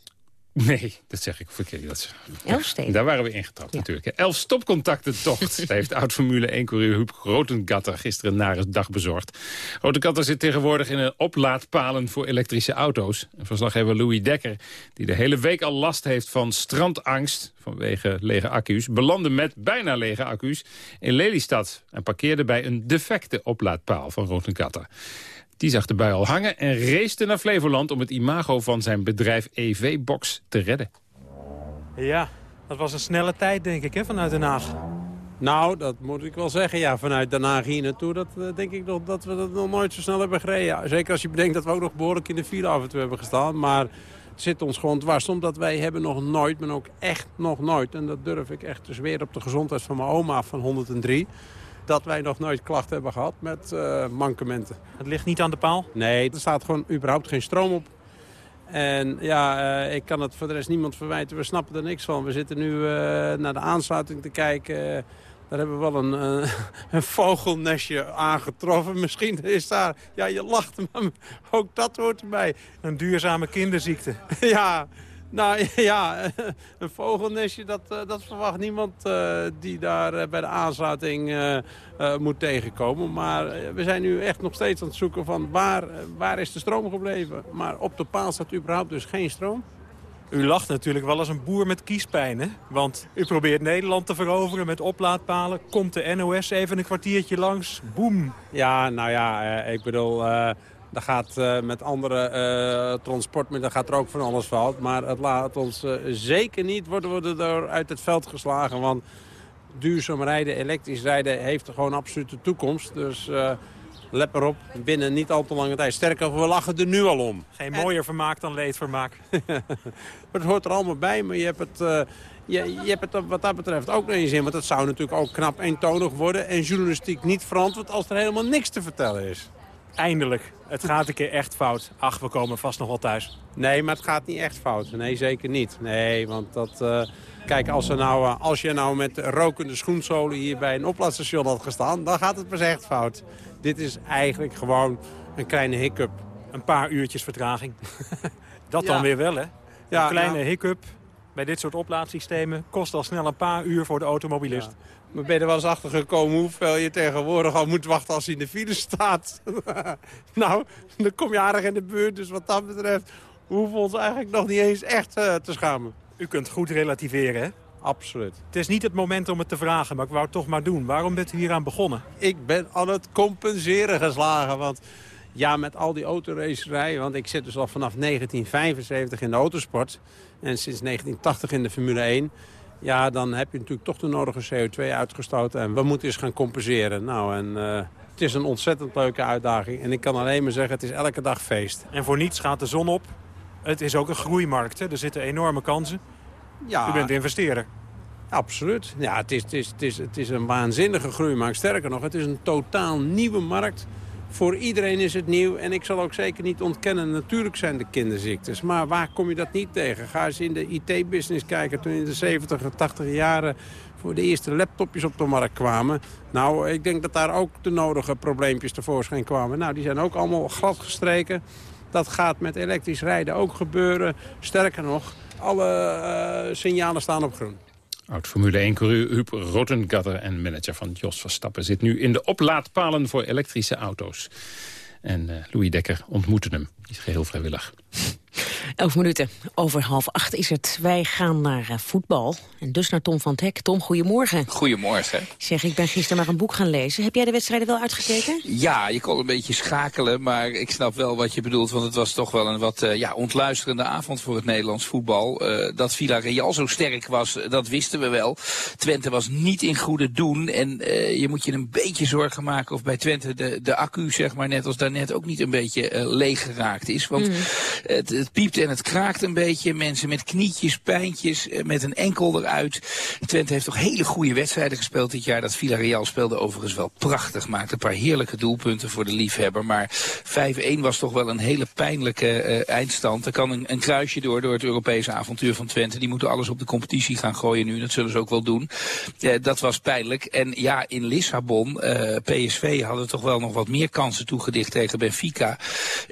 Nee, dat zeg ik verkeerd. Dat Elfsteden. Daar waren we ingetrapt ja. natuurlijk. Elf stopcontactentocht. Daar heeft oud-Formule 1-coureur Huub Rotengatter gisteren naar een dag bezorgd. Rotengatter zit tegenwoordig in een oplaadpalen voor elektrische auto's. En verslaggever Louis Dekker, die de hele week al last heeft van strandangst... vanwege lege accu's, belandde met bijna lege accu's in Lelystad... en parkeerde bij een defecte oplaadpaal van Rotengatter. Die zag de bui al hangen en race naar Flevoland... om het imago van zijn bedrijf EV-Box te redden. Ja, dat was een snelle tijd, denk ik, hè, vanuit Den Haag. Nou, dat moet ik wel zeggen, ja. Vanuit Den Haag hier naartoe, dat uh, denk ik nog dat we dat nog nooit zo snel hebben gereden. Zeker als je bedenkt dat we ook nog behoorlijk in de file af en toe hebben gestaan. Maar het zit ons gewoon dwars, omdat wij hebben nog nooit, maar ook echt nog nooit... en dat durf ik echt te zweren op de gezondheid van mijn oma van 103 dat wij nog nooit klachten hebben gehad met uh, mankementen. Het ligt niet aan de paal? Nee, er staat gewoon überhaupt geen stroom op. En ja, uh, ik kan het voor de rest niemand verwijten. We snappen er niks van. We zitten nu uh, naar de aansluiting te kijken. Daar hebben we wel een, een vogelnestje aangetroffen. Misschien is daar... Ja, je lacht, maar ook dat hoort erbij. Een duurzame kinderziekte. ja, nou ja, een vogelnestje, dat, dat verwacht niemand uh, die daar uh, bij de aansluiting uh, moet tegenkomen. Maar we zijn nu echt nog steeds aan het zoeken van waar, waar is de stroom gebleven. Maar op de paal staat überhaupt dus geen stroom. U lacht natuurlijk wel als een boer met kiespijn, hè? Want u probeert Nederland te veroveren met oplaadpalen. Komt de NOS even een kwartiertje langs, boem. Ja, nou ja, ik bedoel... Daar gaat uh, met andere uh, transportmiddelen gaat er ook van alles fout. Maar het laat ons uh, zeker niet worden we er uit het veld geslagen. Want duurzaam rijden, elektrisch rijden heeft gewoon absolute toekomst. Dus uh, let erop, binnen niet al te lange tijd. Sterker, we lachen er nu al om. Geen mooier vermaak dan leedvermaak. het hoort er allemaal bij, maar je hebt het... Uh, je, je, hebt het wat dat betreft ook naar je zin. Want het zou natuurlijk ook knap eentonig worden. En journalistiek niet verantwoord als er helemaal niks te vertellen is. Eindelijk. Het gaat een keer echt fout. Ach, we komen vast nog wel thuis. Nee, maar het gaat niet echt fout. Nee, zeker niet. Nee, want dat... Uh, kijk, als, er nou, uh, als je nou met rokende schoenzolen hier bij een oplaadstation had gestaan... dan gaat het pas echt fout. Dit is eigenlijk gewoon een kleine hiccup. Een paar uurtjes vertraging. dat ja. dan weer wel, hè? Ja, een kleine nou, hiccup bij dit soort oplaadsystemen kost al snel een paar uur voor de automobilist. Ja. Maar ben je er wel eens achter gekomen hoeveel je tegenwoordig al moet wachten als hij in de file staat? nou, dan kom je aardig in de buurt. Dus wat dat betreft hoeven we ons eigenlijk nog niet eens echt uh, te schamen. U kunt goed relativeren, hè? Absoluut. Het is niet het moment om het te vragen, maar ik wou het toch maar doen. Waarom bent u hier aan begonnen? Ik ben aan het compenseren geslagen, want... Ja, met al die autoracerij, want ik zit dus al vanaf 1975 in de autosport. En sinds 1980 in de Formule 1. Ja, dan heb je natuurlijk toch de nodige CO2 uitgestoten. En we moeten eens gaan compenseren. Nou, en uh, het is een ontzettend leuke uitdaging. En ik kan alleen maar zeggen, het is elke dag feest. En voor niets gaat de zon op. Het is ook een groeimarkt, hè? er zitten enorme kansen. Ja. U bent investeerder. Absoluut. Ja, het is, het, is, het, is, het is een waanzinnige groeimarkt. Sterker nog, het is een totaal nieuwe markt voor iedereen is het nieuw en ik zal ook zeker niet ontkennen... natuurlijk zijn er kinderziektes, maar waar kom je dat niet tegen? Ga eens in de IT-business kijken toen in de 70 en 80 jaren... voor de eerste laptopjes op de markt kwamen. Nou, ik denk dat daar ook de nodige probleempjes tevoorschijn kwamen. Nou, die zijn ook allemaal glad gestreken. Dat gaat met elektrisch rijden ook gebeuren. Sterker nog, alle uh, signalen staan op groen. Oud-Formule 1-coureur Huub Rotengatter en manager van Jos Verstappen... zit nu in de oplaadpalen voor elektrische auto's. En uh, Louis Dekker ontmoette hem. Is geheel vrijwillig. Elf minuten over half acht is het. Wij gaan naar uh, voetbal. En dus naar Tom van het Hek. Tom, goedemorgen. Goedemorgen. Zeg, ik ben gisteren maar een boek gaan lezen. Heb jij de wedstrijden wel uitgekeken? Ja, je kon een beetje schakelen. Maar ik snap wel wat je bedoelt. Want het was toch wel een wat uh, ja, ontluisterende avond voor het Nederlands voetbal. Uh, dat Villarreal zo sterk was, dat wisten we wel. Twente was niet in goede doen. En je moet je een beetje zorgen maken of bij Twente de, de accu, zeg maar, net als daarnet, ook niet een beetje leeg geraakt is. Want mm. het, het piept en het kraakt een beetje. Mensen met knietjes, pijntjes, eh, met een enkel eruit. Twente heeft toch hele goede wedstrijden gespeeld dit jaar. Dat Villarreal speelde overigens wel prachtig. Maakte een paar heerlijke doelpunten voor de liefhebber. Maar 5-1 was toch wel een hele pijnlijke uh, eindstand. Er kan een, een, kruisje door, door het Europese avontuur van Twente. Die moeten alles op de competitie gaan gooien nu. Dat zullen ze ook wel doen. Uh, dat was pijnlijk. En ja, in Lissabon, PSV hadden toch wel nog wat meer kansen toegedicht tegen Benfica.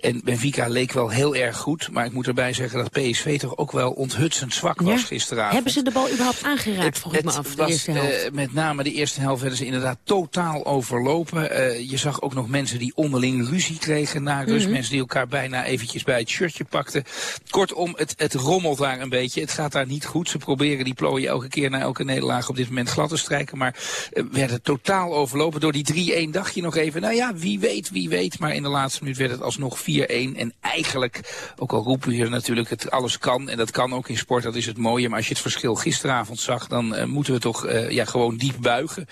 En Benfica leek wel heel erg goed. Maar ik moet erbij zeggen dat PSV toch ook wel onthutsend zwak was gisteravond. Hebben ze de bal überhaupt aangeraakt, vroeg ik me af, de was, eerste helft? Uh, met name de eerste helft werden ze inderdaad totaal overlopen. Uh, je zag ook nog mensen die onderling ruzie kregen na rust. Mm -hmm. Mensen die elkaar bijna eventjes bij het shirtje pakten. Kortom, het, het rommelt daar een beetje. Het gaat daar niet goed. Ze proberen die plooien elke keer na elke nederlaag op dit moment glad te strijken. Maar uh, werden totaal overlopen. Door die 3-1 dacht je nog even, nou ja, wie weet, wie weet. Maar in de laatste minuut werd het alsnog 4-1. En eigenlijk, ook al roepen we natuurlijk het alles kan. En dat kan ook in sport, dat is het mooie. Maar als je het verschil gisteravond zag, dan uh, moeten we toch uh, ja, gewoon diep buigen.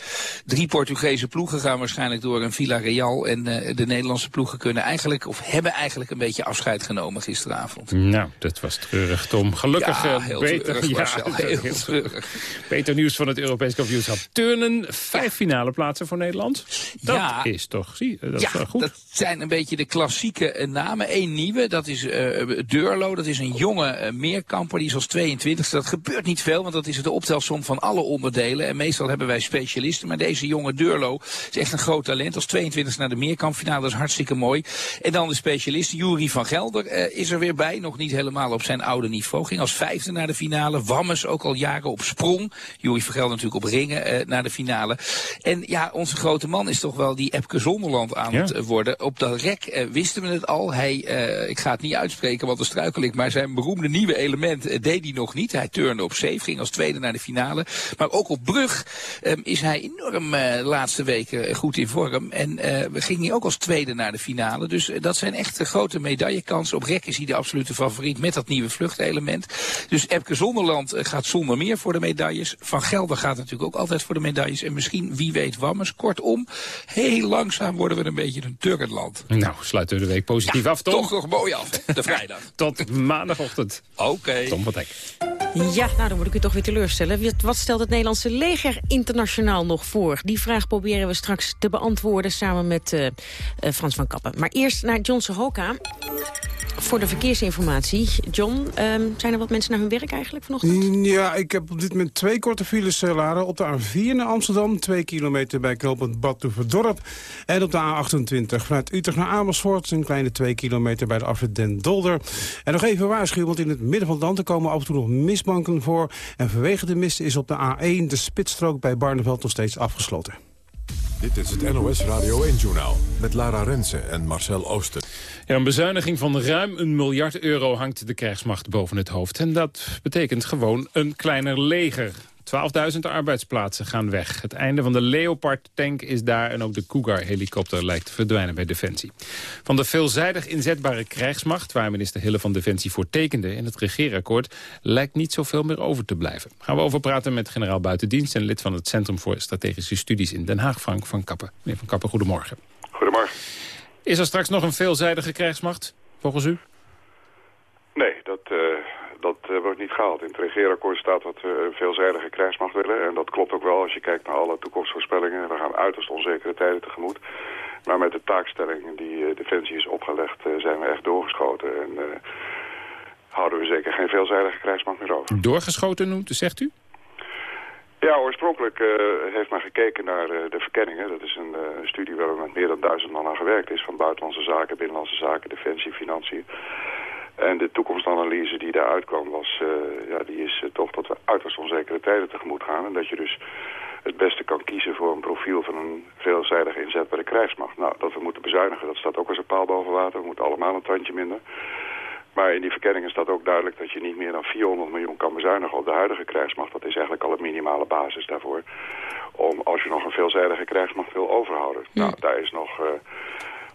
Drie Portugese ploegen gaan waarschijnlijk door een Villarreal. En uh, de Nederlandse ploegen kunnen eigenlijk, of hebben eigenlijk een beetje afscheid genomen gisteravond. Nou, dat was treurig, Tom. Gelukkig ja, heel beter. Treurig, ja, heel, heel treurig. Beter nieuws van het Europees kampioenschap. Turnen, vijf finale plaatsen voor Nederland. Dat ja, is toch, zie dat ja, is wel goed. dat zijn een beetje de klassieke namen. Eén nieuwe, dat is Deurlo. Dat is een jonge uh, meerkamper, die is als 22. Dat gebeurt niet veel, want dat is de optelsom van alle onderdelen. En meestal hebben wij specialisten. Maar deze jonge Durlo is echt een groot talent. Als 22 naar de meerkampfinale, dat is hartstikke mooi. En dan de specialist, Jury van Gelder, uh, is er weer bij. Nog niet helemaal op zijn oude niveau. Ging als vijfde naar de finale. Wammes ook al jaren op sprong. Jury van Gelder natuurlijk op ringen uh, naar de finale. En ja, onze grote man is toch wel die Epke Zonderland aan ja. het worden. Op dat rek wisten we het al. Hij, ik ga het niet uitspreken, want de struik Maar zijn beroemde nieuwe element eh, deed hij nog niet. Hij turnde op safe, ging als tweede naar de finale. Maar ook op brug ehm, is hij enorm de laatste weken goed in vorm. En ging hij ook als tweede naar de finale. Dus dat zijn echt grote medaillekansen. Op rek is hij de absolute favoriet met dat nieuwe vluchtelement. Dus Epke Zonderland gaat zonder meer voor de medailles. Van Gelder gaat natuurlijk ook altijd voor de medailles. En misschien, wie weet, Wammers. Kortom, heel langzaam worden we een beetje een Turkenland. Nou, sluiten we de week positief af, Tom. Toch nog mooi af, de vrijdag. Tot maandagochtend. Oké. Tom Patek. Ja, nou dan moet ik u toch weer teleurstellen. Wat stelt het Nederlandse leger internationaal nog voor? Die vraag proberen we straks te beantwoorden samen met uh, Frans van Kappen. Maar eerst naar John Sohoka voor de verkeersinformatie. John, ehm, zijn er wat mensen naar hun werk eigenlijk vanochtend? Ja, ik heb op dit moment twee korte files, uh, Lara. Op de A4 naar Amsterdam, twee kilometer bij knooppunt Badhoevedorp. En op de A28 vanuit Utrecht naar Amersfoort... een kleine twee kilometer bij de afrit Den Dolder. En nog even waarschuwen, want in het midden van het land... komen af en toe nog mistbanken voor. En vanwege de mist is op de A1 de spitsstrook bij Barneveld nog steeds afgesloten. Dit is het NOS Radio 1-journaal met Lara Rensen en Marcel Ooster. Ja, een bezuiniging van ruim een miljard euro hangt de krijgsmacht boven het hoofd. En dat betekent gewoon een kleiner leger. 12.000 arbeidsplaatsen gaan weg. Het einde van de Leopard-tank is daar en ook de Cougar-helikopter lijkt te verdwijnen bij Defensie. Van de veelzijdig inzetbare krijgsmacht, waar minister Hille van Defensie voor tekende in het regeerakkoord, lijkt niet zoveel meer over te blijven. Gaan we over praten met generaal Buitendienst en lid van het Centrum voor Strategische Studies in Den Haag, Frank van Kappen. Meneer van Kappen, goedemorgen. Goedemorgen. Is er straks nog een veelzijdige krijgsmacht, volgens u? Nee, dat, uh, dat uh, wordt niet gehaald. In het regeerakkoord staat dat we een veelzijdige krijgsmacht willen. En dat klopt ook wel als je kijkt naar alle toekomstvoorspellingen. We gaan uiterst onzekere tijden tegemoet. Maar met de taakstellingen die uh, Defensie is opgelegd zijn we echt doorgeschoten. En houden we zeker geen veelzijdige krijgsmacht meer over. Doorgeschoten noemt, zegt u? Ja, oorspronkelijk uh, heeft men gekeken naar uh, de verkenningen. Dat is een uh, studie waar we met meer dan duizend man aan gewerkt is. Van buitenlandse zaken, binnenlandse zaken, defensie, financiën. En de toekomstanalyse die daaruit kwam was, ja, die is toch dat we uiterst onzekere tijden tegemoet gaan. En dat je dus het beste kan kiezen voor een profiel van een veelzijdig inzetbare krijgsmacht. Nou, dat we moeten bezuinigen, dat staat ook als een paal boven water. We moeten allemaal een tandje minder. Maar in die verkenningen staat ook duidelijk dat je niet meer dan 400 miljoen kan bezuinigen op de huidige krijgsmacht. Dat is eigenlijk al een minimale basis daarvoor. Om als je nog een veelzijdige krijgsmacht wil overhouden. Nou, daar is nog... Uh,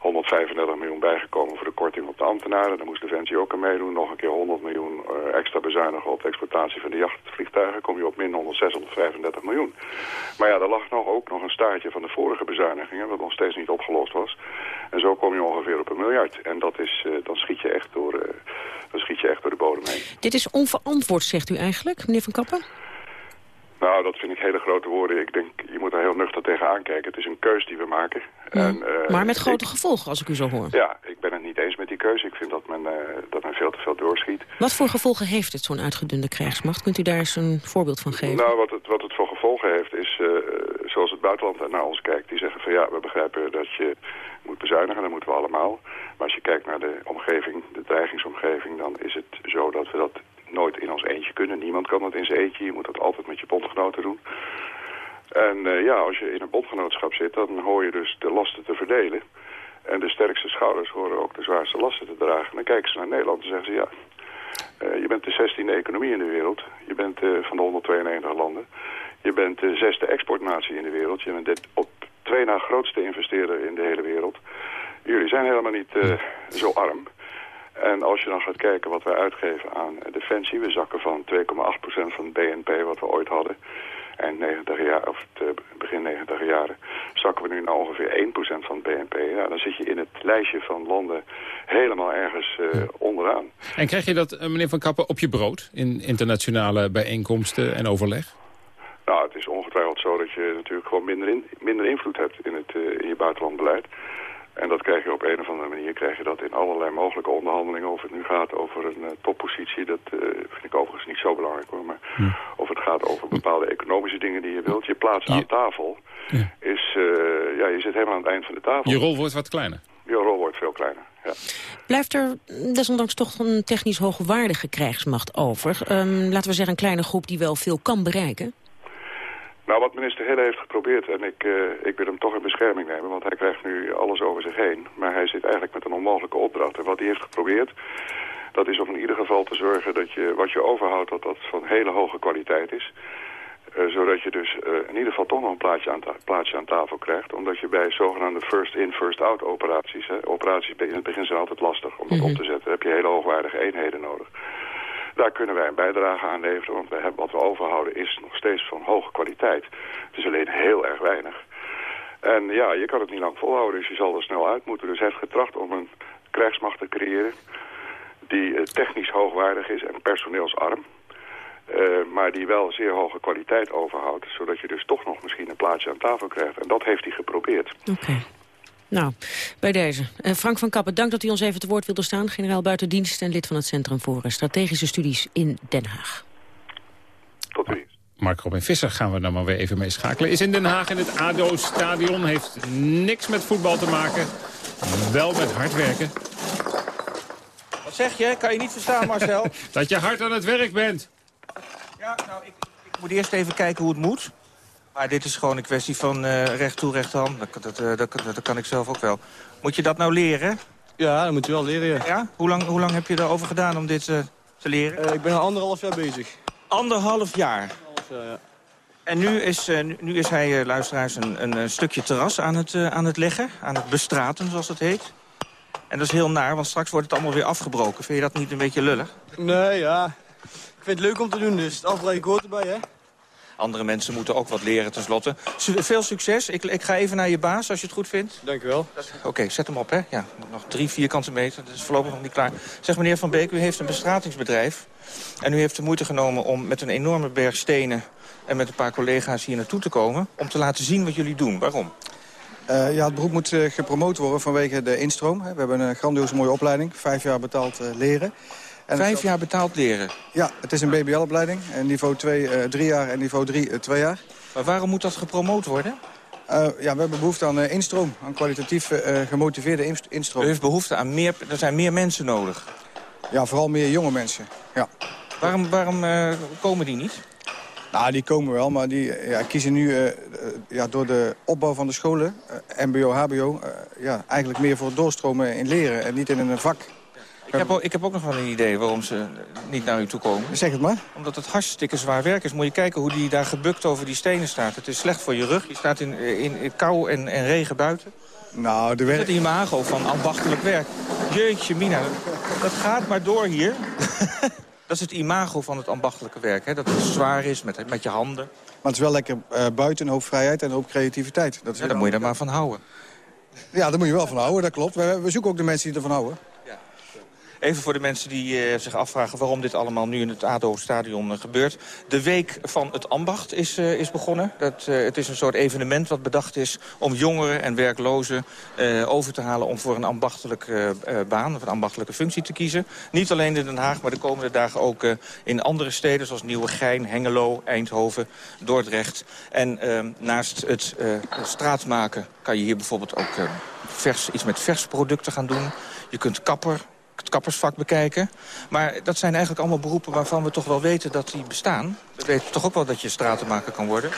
135 miljoen bijgekomen voor de korting op de ambtenaren. Daar moest Defensie ook aan meedoen. Nog een keer 100 miljoen uh, extra bezuinigen op de exploitatie van de jachtvliegtuigen. Kom je op min 135 miljoen. Maar ja, er lag nog ook nog een staartje van de vorige bezuinigingen, wat nog steeds niet opgelost was. En zo kom je ongeveer op een miljard. En dat is, uh, dan, schiet je echt door, uh, dan schiet je echt door de bodem heen. Dit is onverantwoord, zegt u eigenlijk, meneer Van Kappen? Nou, dat vind ik hele grote woorden. Ik denk, je moet er heel nuchter tegen aankijken. Het is een keus die we maken. Mm. En, uh, maar met grote ik, gevolgen, als ik u zo hoor. Ja, ik ben het niet eens met die keuze. Ik vind dat men, uh, dat men veel te veel doorschiet. Wat voor gevolgen heeft het, zo'n uitgedunde krijgsmacht? Kunt u daar eens een voorbeeld van geven? Nou, wat het, wat het voor gevolgen heeft is, uh, zoals het buitenland naar ons kijkt. Die zeggen van ja, we begrijpen dat je moet bezuinigen. Dat moeten we allemaal. Maar als je kijkt naar de omgeving, de dreigingsomgeving... dan is het zo dat we dat nooit in ons eentje kunnen. Niemand kan dat in zijn eentje. Je moet dat altijd met je bondgenoten doen. En uh, ja, als je in een bondgenootschap zit, dan hoor je dus de lasten te verdelen. En de sterkste schouders horen ook de zwaarste lasten te dragen. En dan kijken ze naar Nederland en zeggen ze, ja, uh, je bent de 16e economie in de wereld. Je bent uh, van de 192 landen. Je bent de zesde exportnatie in de wereld. Je bent de op twee na grootste investeerder in de hele wereld. Jullie zijn helemaal niet zo arm. En als je dan gaat kijken wat wij uitgeven aan defensie... we zakken van 2,8% van het BNP wat we ooit hadden... en 90 jaar, of begin 90 jaren zakken we nu naar ongeveer 1% van het BNP. Ja, dan zit je in het lijstje van landen helemaal ergens uh, onderaan. En krijg je dat, meneer Van Kappen, op je brood... in internationale bijeenkomsten en overleg? Nou, het is ongetwijfeld zo dat je natuurlijk gewoon minder, in, minder invloed hebt in, het, uh, in je buitenlandbeleid. En dat krijg je op een of andere manier krijg je dat in allerlei mogelijke onderhandelingen. Of het nu gaat over een uh, toppositie, dat uh, vind ik overigens niet zo belangrijk hoor. Maar of het gaat over bepaalde economische dingen die je wilt. Je plaats aan tafel ja. is, uh, ja, je zit helemaal aan het eind van de tafel. Je rol wordt wat kleiner. Je rol wordt veel kleiner, ja. Blijft er desondanks toch een technisch hoogwaardige krijgsmacht over? Um, laten we zeggen een kleine groep die wel veel kan bereiken? Nou, wat minister Hille heeft geprobeerd, en ik, uh, ik wil hem toch in bescherming nemen, want hij krijgt nu alles over zich heen. Maar hij zit eigenlijk met een onmogelijke opdracht. En wat hij heeft geprobeerd, Dat is om in ieder geval te zorgen dat je wat je overhoudt, dat dat van hele hoge kwaliteit is. Eh, zodat je dus eh, in ieder geval toch nog een plaatsje aan, plaatsje aan tafel krijgt. Omdat je bij zogenaamde first-in, first-out operaties... Hè, operaties in het begin zijn altijd lastig om dat op te zetten. Dan heb je hele hoogwaardige eenheden nodig. Daar kunnen wij een bijdrage aan leveren, want we hebben, wat we overhouden is nog steeds van hoge kwaliteit. Het is alleen heel erg weinig. En ja, je kan het niet lang volhouden, dus je zal er snel uit moeten. Dus hij heeft getracht om een krijgsmacht te creëren die eh, technisch hoogwaardig is en personeelsarm. Uh, maar die wel zeer hoge kwaliteit overhoudt. Zodat je dus toch nog misschien een plaatsje aan tafel krijgt. En dat heeft hij geprobeerd. Oké. Nou, bij deze. Uh, Frank van Kappen, dank dat u ons even te woord wilde staan. Generaal buitendienst en lid van het Centrum voor Strategische Studies in Den Haag. Tot ziens. Mark Robin Visser gaan we dan maar weer even mee schakelen. Is in Den Haag in het ADO-stadion. Heeft niks met voetbal te maken. Wel met hard werken. Wat zeg je? Kan je niet verstaan, Marcel? dat je hard aan het werk bent. Ja, nou, ik, ik, moet eerst even kijken hoe het moet. Maar dit is gewoon een kwestie van uh, recht toe, recht aan. Dat, dat, dat, dat, kan ik zelf ook wel. Moet je dat nou leren? Ja, dat moet je wel leren, ja. ja? Hoe, lang, hoe lang heb je erover gedaan om dit uh, te leren? ik ben al anderhalf jaar bezig. Anderhalf jaar? Anderhalf jaar, ja. En nu is, nu is hij, luisteraars, een, een stukje terras aan het, aan het leggen. Aan het bestraten, zoals het heet. En dat is heel naar, want straks wordt het allemaal weer afgebroken. Vind je dat niet een beetje lullig? Nee, ja. Ik vind het leuk om te doen, dus het afleiding hoort erbij, hè? Andere mensen moeten ook wat leren tenslotte. Veel succes. Ik, ik, ga even naar je baas, als je het goed vindt. Dank u wel. Oké, zet hem op, hè. Ja, nog drie vierkante meter. Dat is voorlopig nog niet klaar. Zeg, meneer Van Beek, u heeft een bestratingsbedrijf. En u heeft de moeite genomen om met een enorme berg stenen... en met een paar collega's hier naartoe te komen... om te laten zien wat jullie doen. Waarom? Uh, ja, het beroep moet uh, gepromoot worden vanwege de instroom. We hebben een grandioze mooie opleiding. Vijf jaar betaald uh, leren. En Vijf jaar betaald leren? Ja, het is een BBL-opleiding. Niveau 2 uh, drie jaar en niveau 3 uh, twee jaar. Maar waarom moet dat gepromoot worden? Uh, ja, we hebben behoefte aan instroom. Aan kwalitatief gemotiveerde instroom. U heeft behoefte aan meer... Er zijn meer mensen nodig? Ja, vooral meer jonge mensen. Ja. Waarom, waarom komen die niet? Nou, die komen wel, maar die ja, kiezen nu uh, ja, door de opbouw van de scholen, uh, mbo, hbo, ja, eigenlijk meer voor doorstromen in leren en niet in een vak. Ik heb, ook, ik heb ook nog wel een idee waarom ze niet naar u toe komen. Zeg het maar. Omdat het hartstikke zwaar werk is. Moet je kijken hoe die daar gebukt over die stenen staat. Het is slecht voor je rug. Je staat in, in, in kou en, en regen buiten. Nou, de werk... Is het imago van ambachtelijk werk. Jeetje, Mina, dat gaat maar door hier. Dat is het imago van het ambachtelijke werk. Hè? Dat het zwaar is met, met je handen. Maar het is wel lekker uh, buiten, een hoop vrijheid en een hoop creativiteit. Dat is ja, daar moet je er maar van houden. Ja, daar moet je wel van houden, dat klopt. We, we zoeken ook de mensen die ervan houden. Even voor de mensen die uh, zich afvragen waarom dit allemaal nu in het ADO-stadion uh, gebeurt. De Week van het Ambacht is, uh, is begonnen. Dat, het is een soort evenement wat bedacht is om jongeren en werklozen over te halen... om voor een ambachtelijke baan of een ambachtelijke functie te kiezen. Niet alleen in Den Haag, maar de komende dagen ook in andere steden... zoals Nieuwegein, Hengelo, Eindhoven, Dordrecht. En ehm, naast het straatmaken kan je hier bijvoorbeeld ook vers, iets met versproducten gaan doen. Je kunt kapper, het kappersvak bekijken. Maar dat zijn eigenlijk allemaal beroepen waarvan we toch wel weten dat die bestaan. We weten toch ook wel dat je stratenmaker kan worden.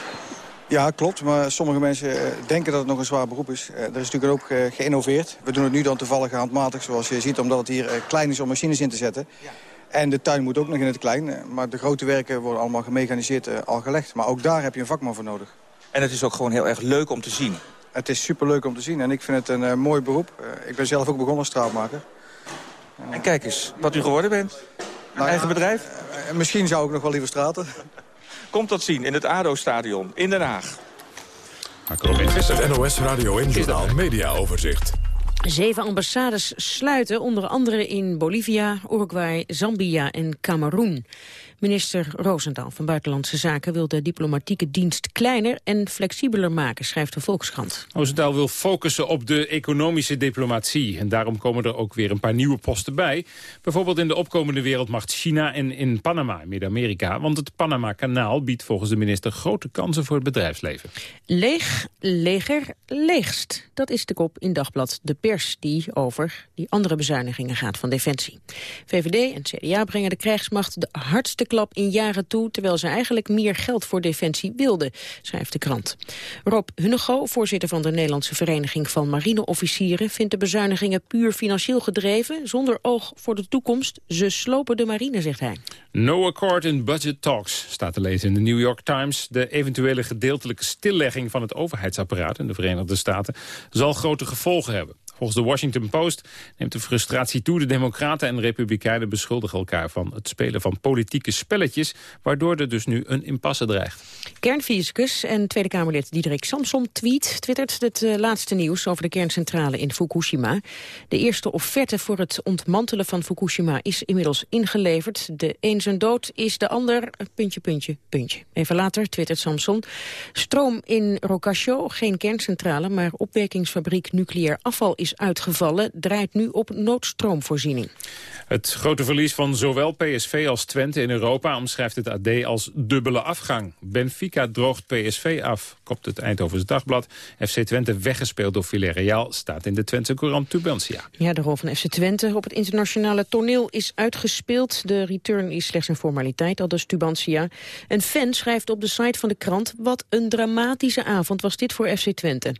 Ja, klopt. Maar sommige mensen uh, denken dat het nog een zwaar beroep is. Uh, er is natuurlijk ook uh, geïnnoveerd. We doen het nu dan toevallig handmatig, zoals je ziet... omdat het hier klein is om machines in te zetten. Ja. En de tuin moet ook nog in het klein. maar de grote werken worden allemaal gemechaniseerd al gelegd. Maar ook daar heb je een vakman voor nodig. En het is ook gewoon heel erg leuk om te zien. Het is superleuk om te zien. En ik vind het een mooi beroep. ik ben zelf ook begonnen als straatmaker. En kijk eens, wat u geworden bent. Nou, eigen bedrijf? Misschien zou ik nog wel liever straten. Komt dat zien in het ADO-stadion in Den Haag. Het NOS Radio en Journal Media Overzicht. Zeven ambassades sluiten, onder andere in Bolivia, Uruguay, Zambia en Cameroen. Minister Roosendaal van Buitenlandse Zaken wil de diplomatieke dienst kleiner en flexibeler maken, schrijft de Volkskrant. Roosendaal wil focussen op de economische diplomatie. En daarom komen er ook weer een paar nieuwe posten bij. Bijvoorbeeld in de opkomende wereldmacht China en in Panama, in Midden-Amerika. Want het Panama-kanaal biedt volgens de minister grote kansen voor het bedrijfsleven. Leeg, leger, leegst. Dat is de kop in Dagblad De Pers. pers die over die andere bezuinigingen gaat van Defensie. VVD en CDA brengen de krijgsmacht de hardste klap in jaren toe... terwijl ze eigenlijk meer geld voor Defensie wilden, schrijft de krant. Rob Hunnego, voorzitter van de Nederlandse Vereniging van Marineofficieren... vindt de bezuinigingen puur financieel gedreven, zonder oog voor de toekomst. Ze slopen de marine, zegt hij. No accord in budget talks, staat te lezen in de New York Times. De eventuele gedeeltelijke stillegging van het overheidsapparaat in de Verenigde Staten zal grote gevolgen hebben. Volgens de Washington Post neemt de frustratie toe. De democraten en republikeinen beschuldigen elkaar van het spelen van politieke spelletjes... waardoor er dus nu een impasse dreigt. Kernfysicus en Tweede Kamerlid Diederik Samsom tweet, twittert het uh, laatste nieuws over de kerncentrale in Fukushima. De eerste offerte voor het ontmantelen van Fukushima is inmiddels ingeleverd. De een zijn dood is de ander, puntje, puntje, puntje. Even later twittert Samson. Stroom in Rokasho, geen kerncentrale, maar opwerkingsfabriek nucleair afval is uitgevallen, draait nu op noodstroomvoorziening. Het grote verlies van zowel PSV als Twente in Europa omschrijft het AD als dubbele afgang. Benfica droogt PSV af, kopt het Eindhovens Dagblad. FC Twente weggespeeld door Villarreal staat in de Twentse courant Tubantia. Ja, de rol van FC Twente op het internationale toneel is uitgespeeld. De return is slechts een formaliteit, al dus Tubantia. Een fan schrijft op de site van de krant... wat een dramatische avond was dit voor FC Twente.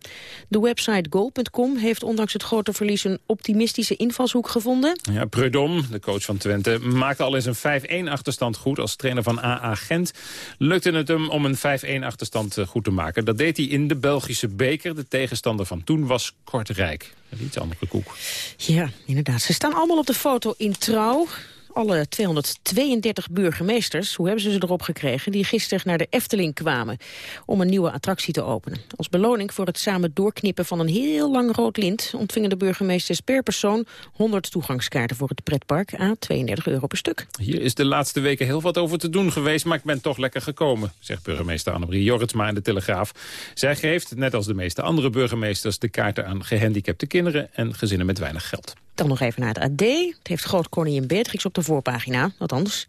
De website goal.com heeft ondanks het grote verlies... een optimistische invalshoek gevonden. Ja, Prudom, de coach van Twente, maakte al eens een 5-1 achterstand goed. Als trainer van AA Gent lukte het hem om een 5-1 achterstand eh, goed te maken. Dat deed hij in de Belgische beker. De tegenstander van toen was Kortrijk. Een iets andere koek. Ja, inderdaad. Ze staan allemaal op de foto in trouw alle 232 burgemeesters, hoe hebben ze ze erop gekregen... die gisteren naar de Efteling kwamen om een nieuwe attractie te openen. Als beloning voor het samen doorknippen van een heel lang rood lint... ontvingen de burgemeesters per persoon 100 toegangskaarten voor het pretpark... aan 32 euro per stuk. Hier is de laatste weken heel wat over te doen geweest... maar ik ben toch lekker gekomen, zegt burgemeester Annemarie Jorritsma in de Telegraaf. Zij geeft, net als de meeste andere burgemeesters... de kaarten aan gehandicapte kinderen en gezinnen met weinig geld. Dan nog even naar het AD. Het heeft grootkoningin Beatrix op de voorpagina. Althans,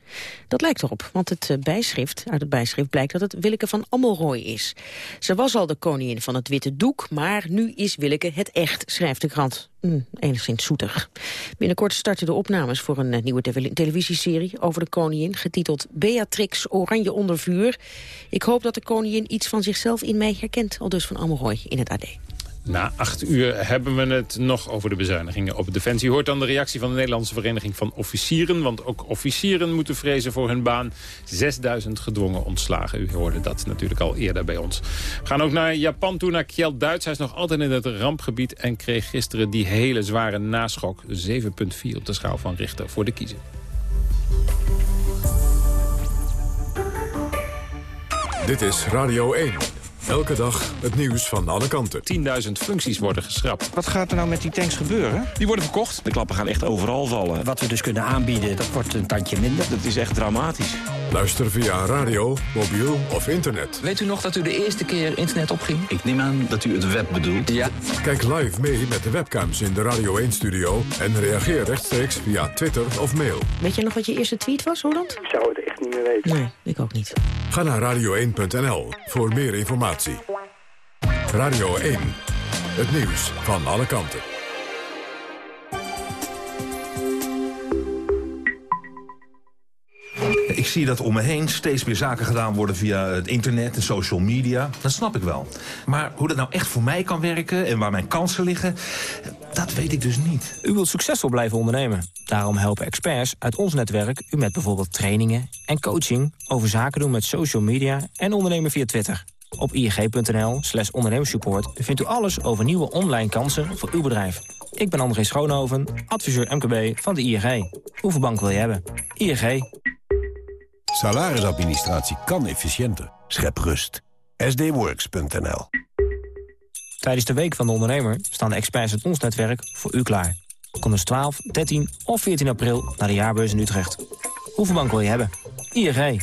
dat lijkt erop. Want het eh, bijschrift, uit het bijschrift blijkt dat het Willeke van Ammelrooy is. Ze was al de koningin van het witte doek, maar nu is Willeke het echt, schrijft de krant. Mm, enigszins zoetig. Binnenkort starten de opnames voor een eh, nieuwe televisieserie over de koningin, getiteld Beatrix Oranje onder vuur. Ik hoop dat de koningin iets van zichzelf in mij herkent, al dus van Ammelrooy in het AD. Na acht uur hebben we het nog over de bezuinigingen op Defensie. Hoort dan de reactie van de Nederlandse Vereniging van Officieren. Want ook officieren moeten vrezen voor hun baan. 6000 gedwongen ontslagen. U hoorde dat natuurlijk al eerder bij ons. We gaan ook naar Japan toe, naar Kjeld Duits. Hij is nog altijd in het rampgebied en kreeg gisteren die hele zware naschok. 7,4 op de schaal van Richter voor de kiezer. Dit is Radio 1. Elke dag het nieuws van alle kanten. 10.000 functies worden geschrapt. Wat gaat er nou met die tanks gebeuren? Die worden verkocht. De klappen gaan echt overal vallen. Wat we dus kunnen aanbieden, dat wordt een tandje minder. Dat is echt dramatisch. Luister via radio, mobiel of internet. Weet u nog dat u de eerste keer internet opging? Ik neem aan dat u het web bedoelt. Ja. Kijk live mee met de webcams in de Radio 1-studio... en reageer rechtstreeks via Twitter of mail. Weet je nog wat je eerste tweet was, Roland? Ik zou het echt niet meer weten. Nee, ik ook niet. Ga naar radio1.nl voor meer informatie. Radio 1, het nieuws van alle kanten. Ik zie dat om me heen steeds meer zaken gedaan worden via het internet en social media. Dat snap ik wel. Maar hoe dat nou echt voor mij kan werken en waar mijn kansen liggen... dat weet ik dus niet. U wilt succesvol blijven ondernemen. Daarom helpen experts uit ons netwerk u met bijvoorbeeld trainingen en coaching... over zaken doen met social media en ondernemen via Twitter. Op ing.nl slash ondernemersupport vindt u alles over nieuwe online kansen voor uw bedrijf. Ik ben André Schoonhoven, adviseur MKB van de ING. Hoeveel bank wil je hebben? ING. Salarisadministratie kan efficiënter. Schep rust. sdworks.nl Tijdens de Week van de Ondernemer staan de experts uit ons netwerk voor u klaar. Kom dus 12, 13 of 14 april naar de jaarbeurs in Utrecht. Hoeveel bank wil je hebben? ING.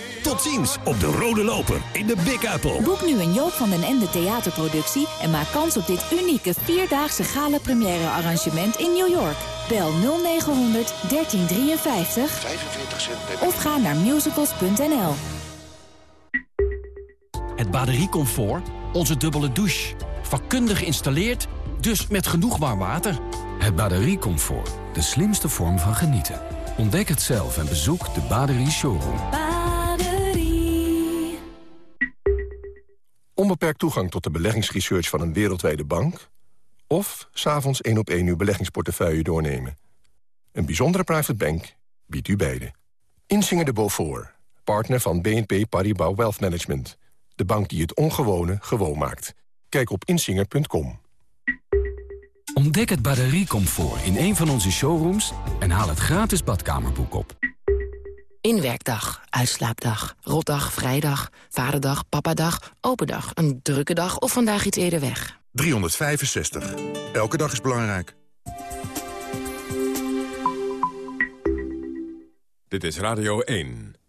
Tot ziens op de Rode Loper in de Big Apple. Boek nu een Joop van den Ende theaterproductie... en maak kans op dit unieke vierdaagse gala-première arrangement in New York. Bel 0900 1353 45 cent of ga naar musicals.nl. Het batteriecomfort, onze dubbele douche. Vakkundig geïnstalleerd, dus met genoeg warm water. Het batteriecomfort, de slimste vorm van genieten. Ontdek het zelf en bezoek de Baderie Showroom. Onbeperkt toegang tot de beleggingsresearch van een wereldwijde bank... of s'avonds één op één uw beleggingsportefeuille doornemen. Een bijzondere private bank biedt u beide. Insinger de Beaufort, partner van BNP Paribas Wealth Management. De bank die het ongewone gewoon maakt. Kijk op insinger.com. Ontdek het batteriecomfort in een van onze showrooms... en haal het gratis badkamerboek op. Inwerkdag, uitslaapdag, rotdag, vrijdag, vaderdag, papadag, open dag, een drukke dag of vandaag iets eerder weg. 365. Elke dag is belangrijk. Dit is Radio 1.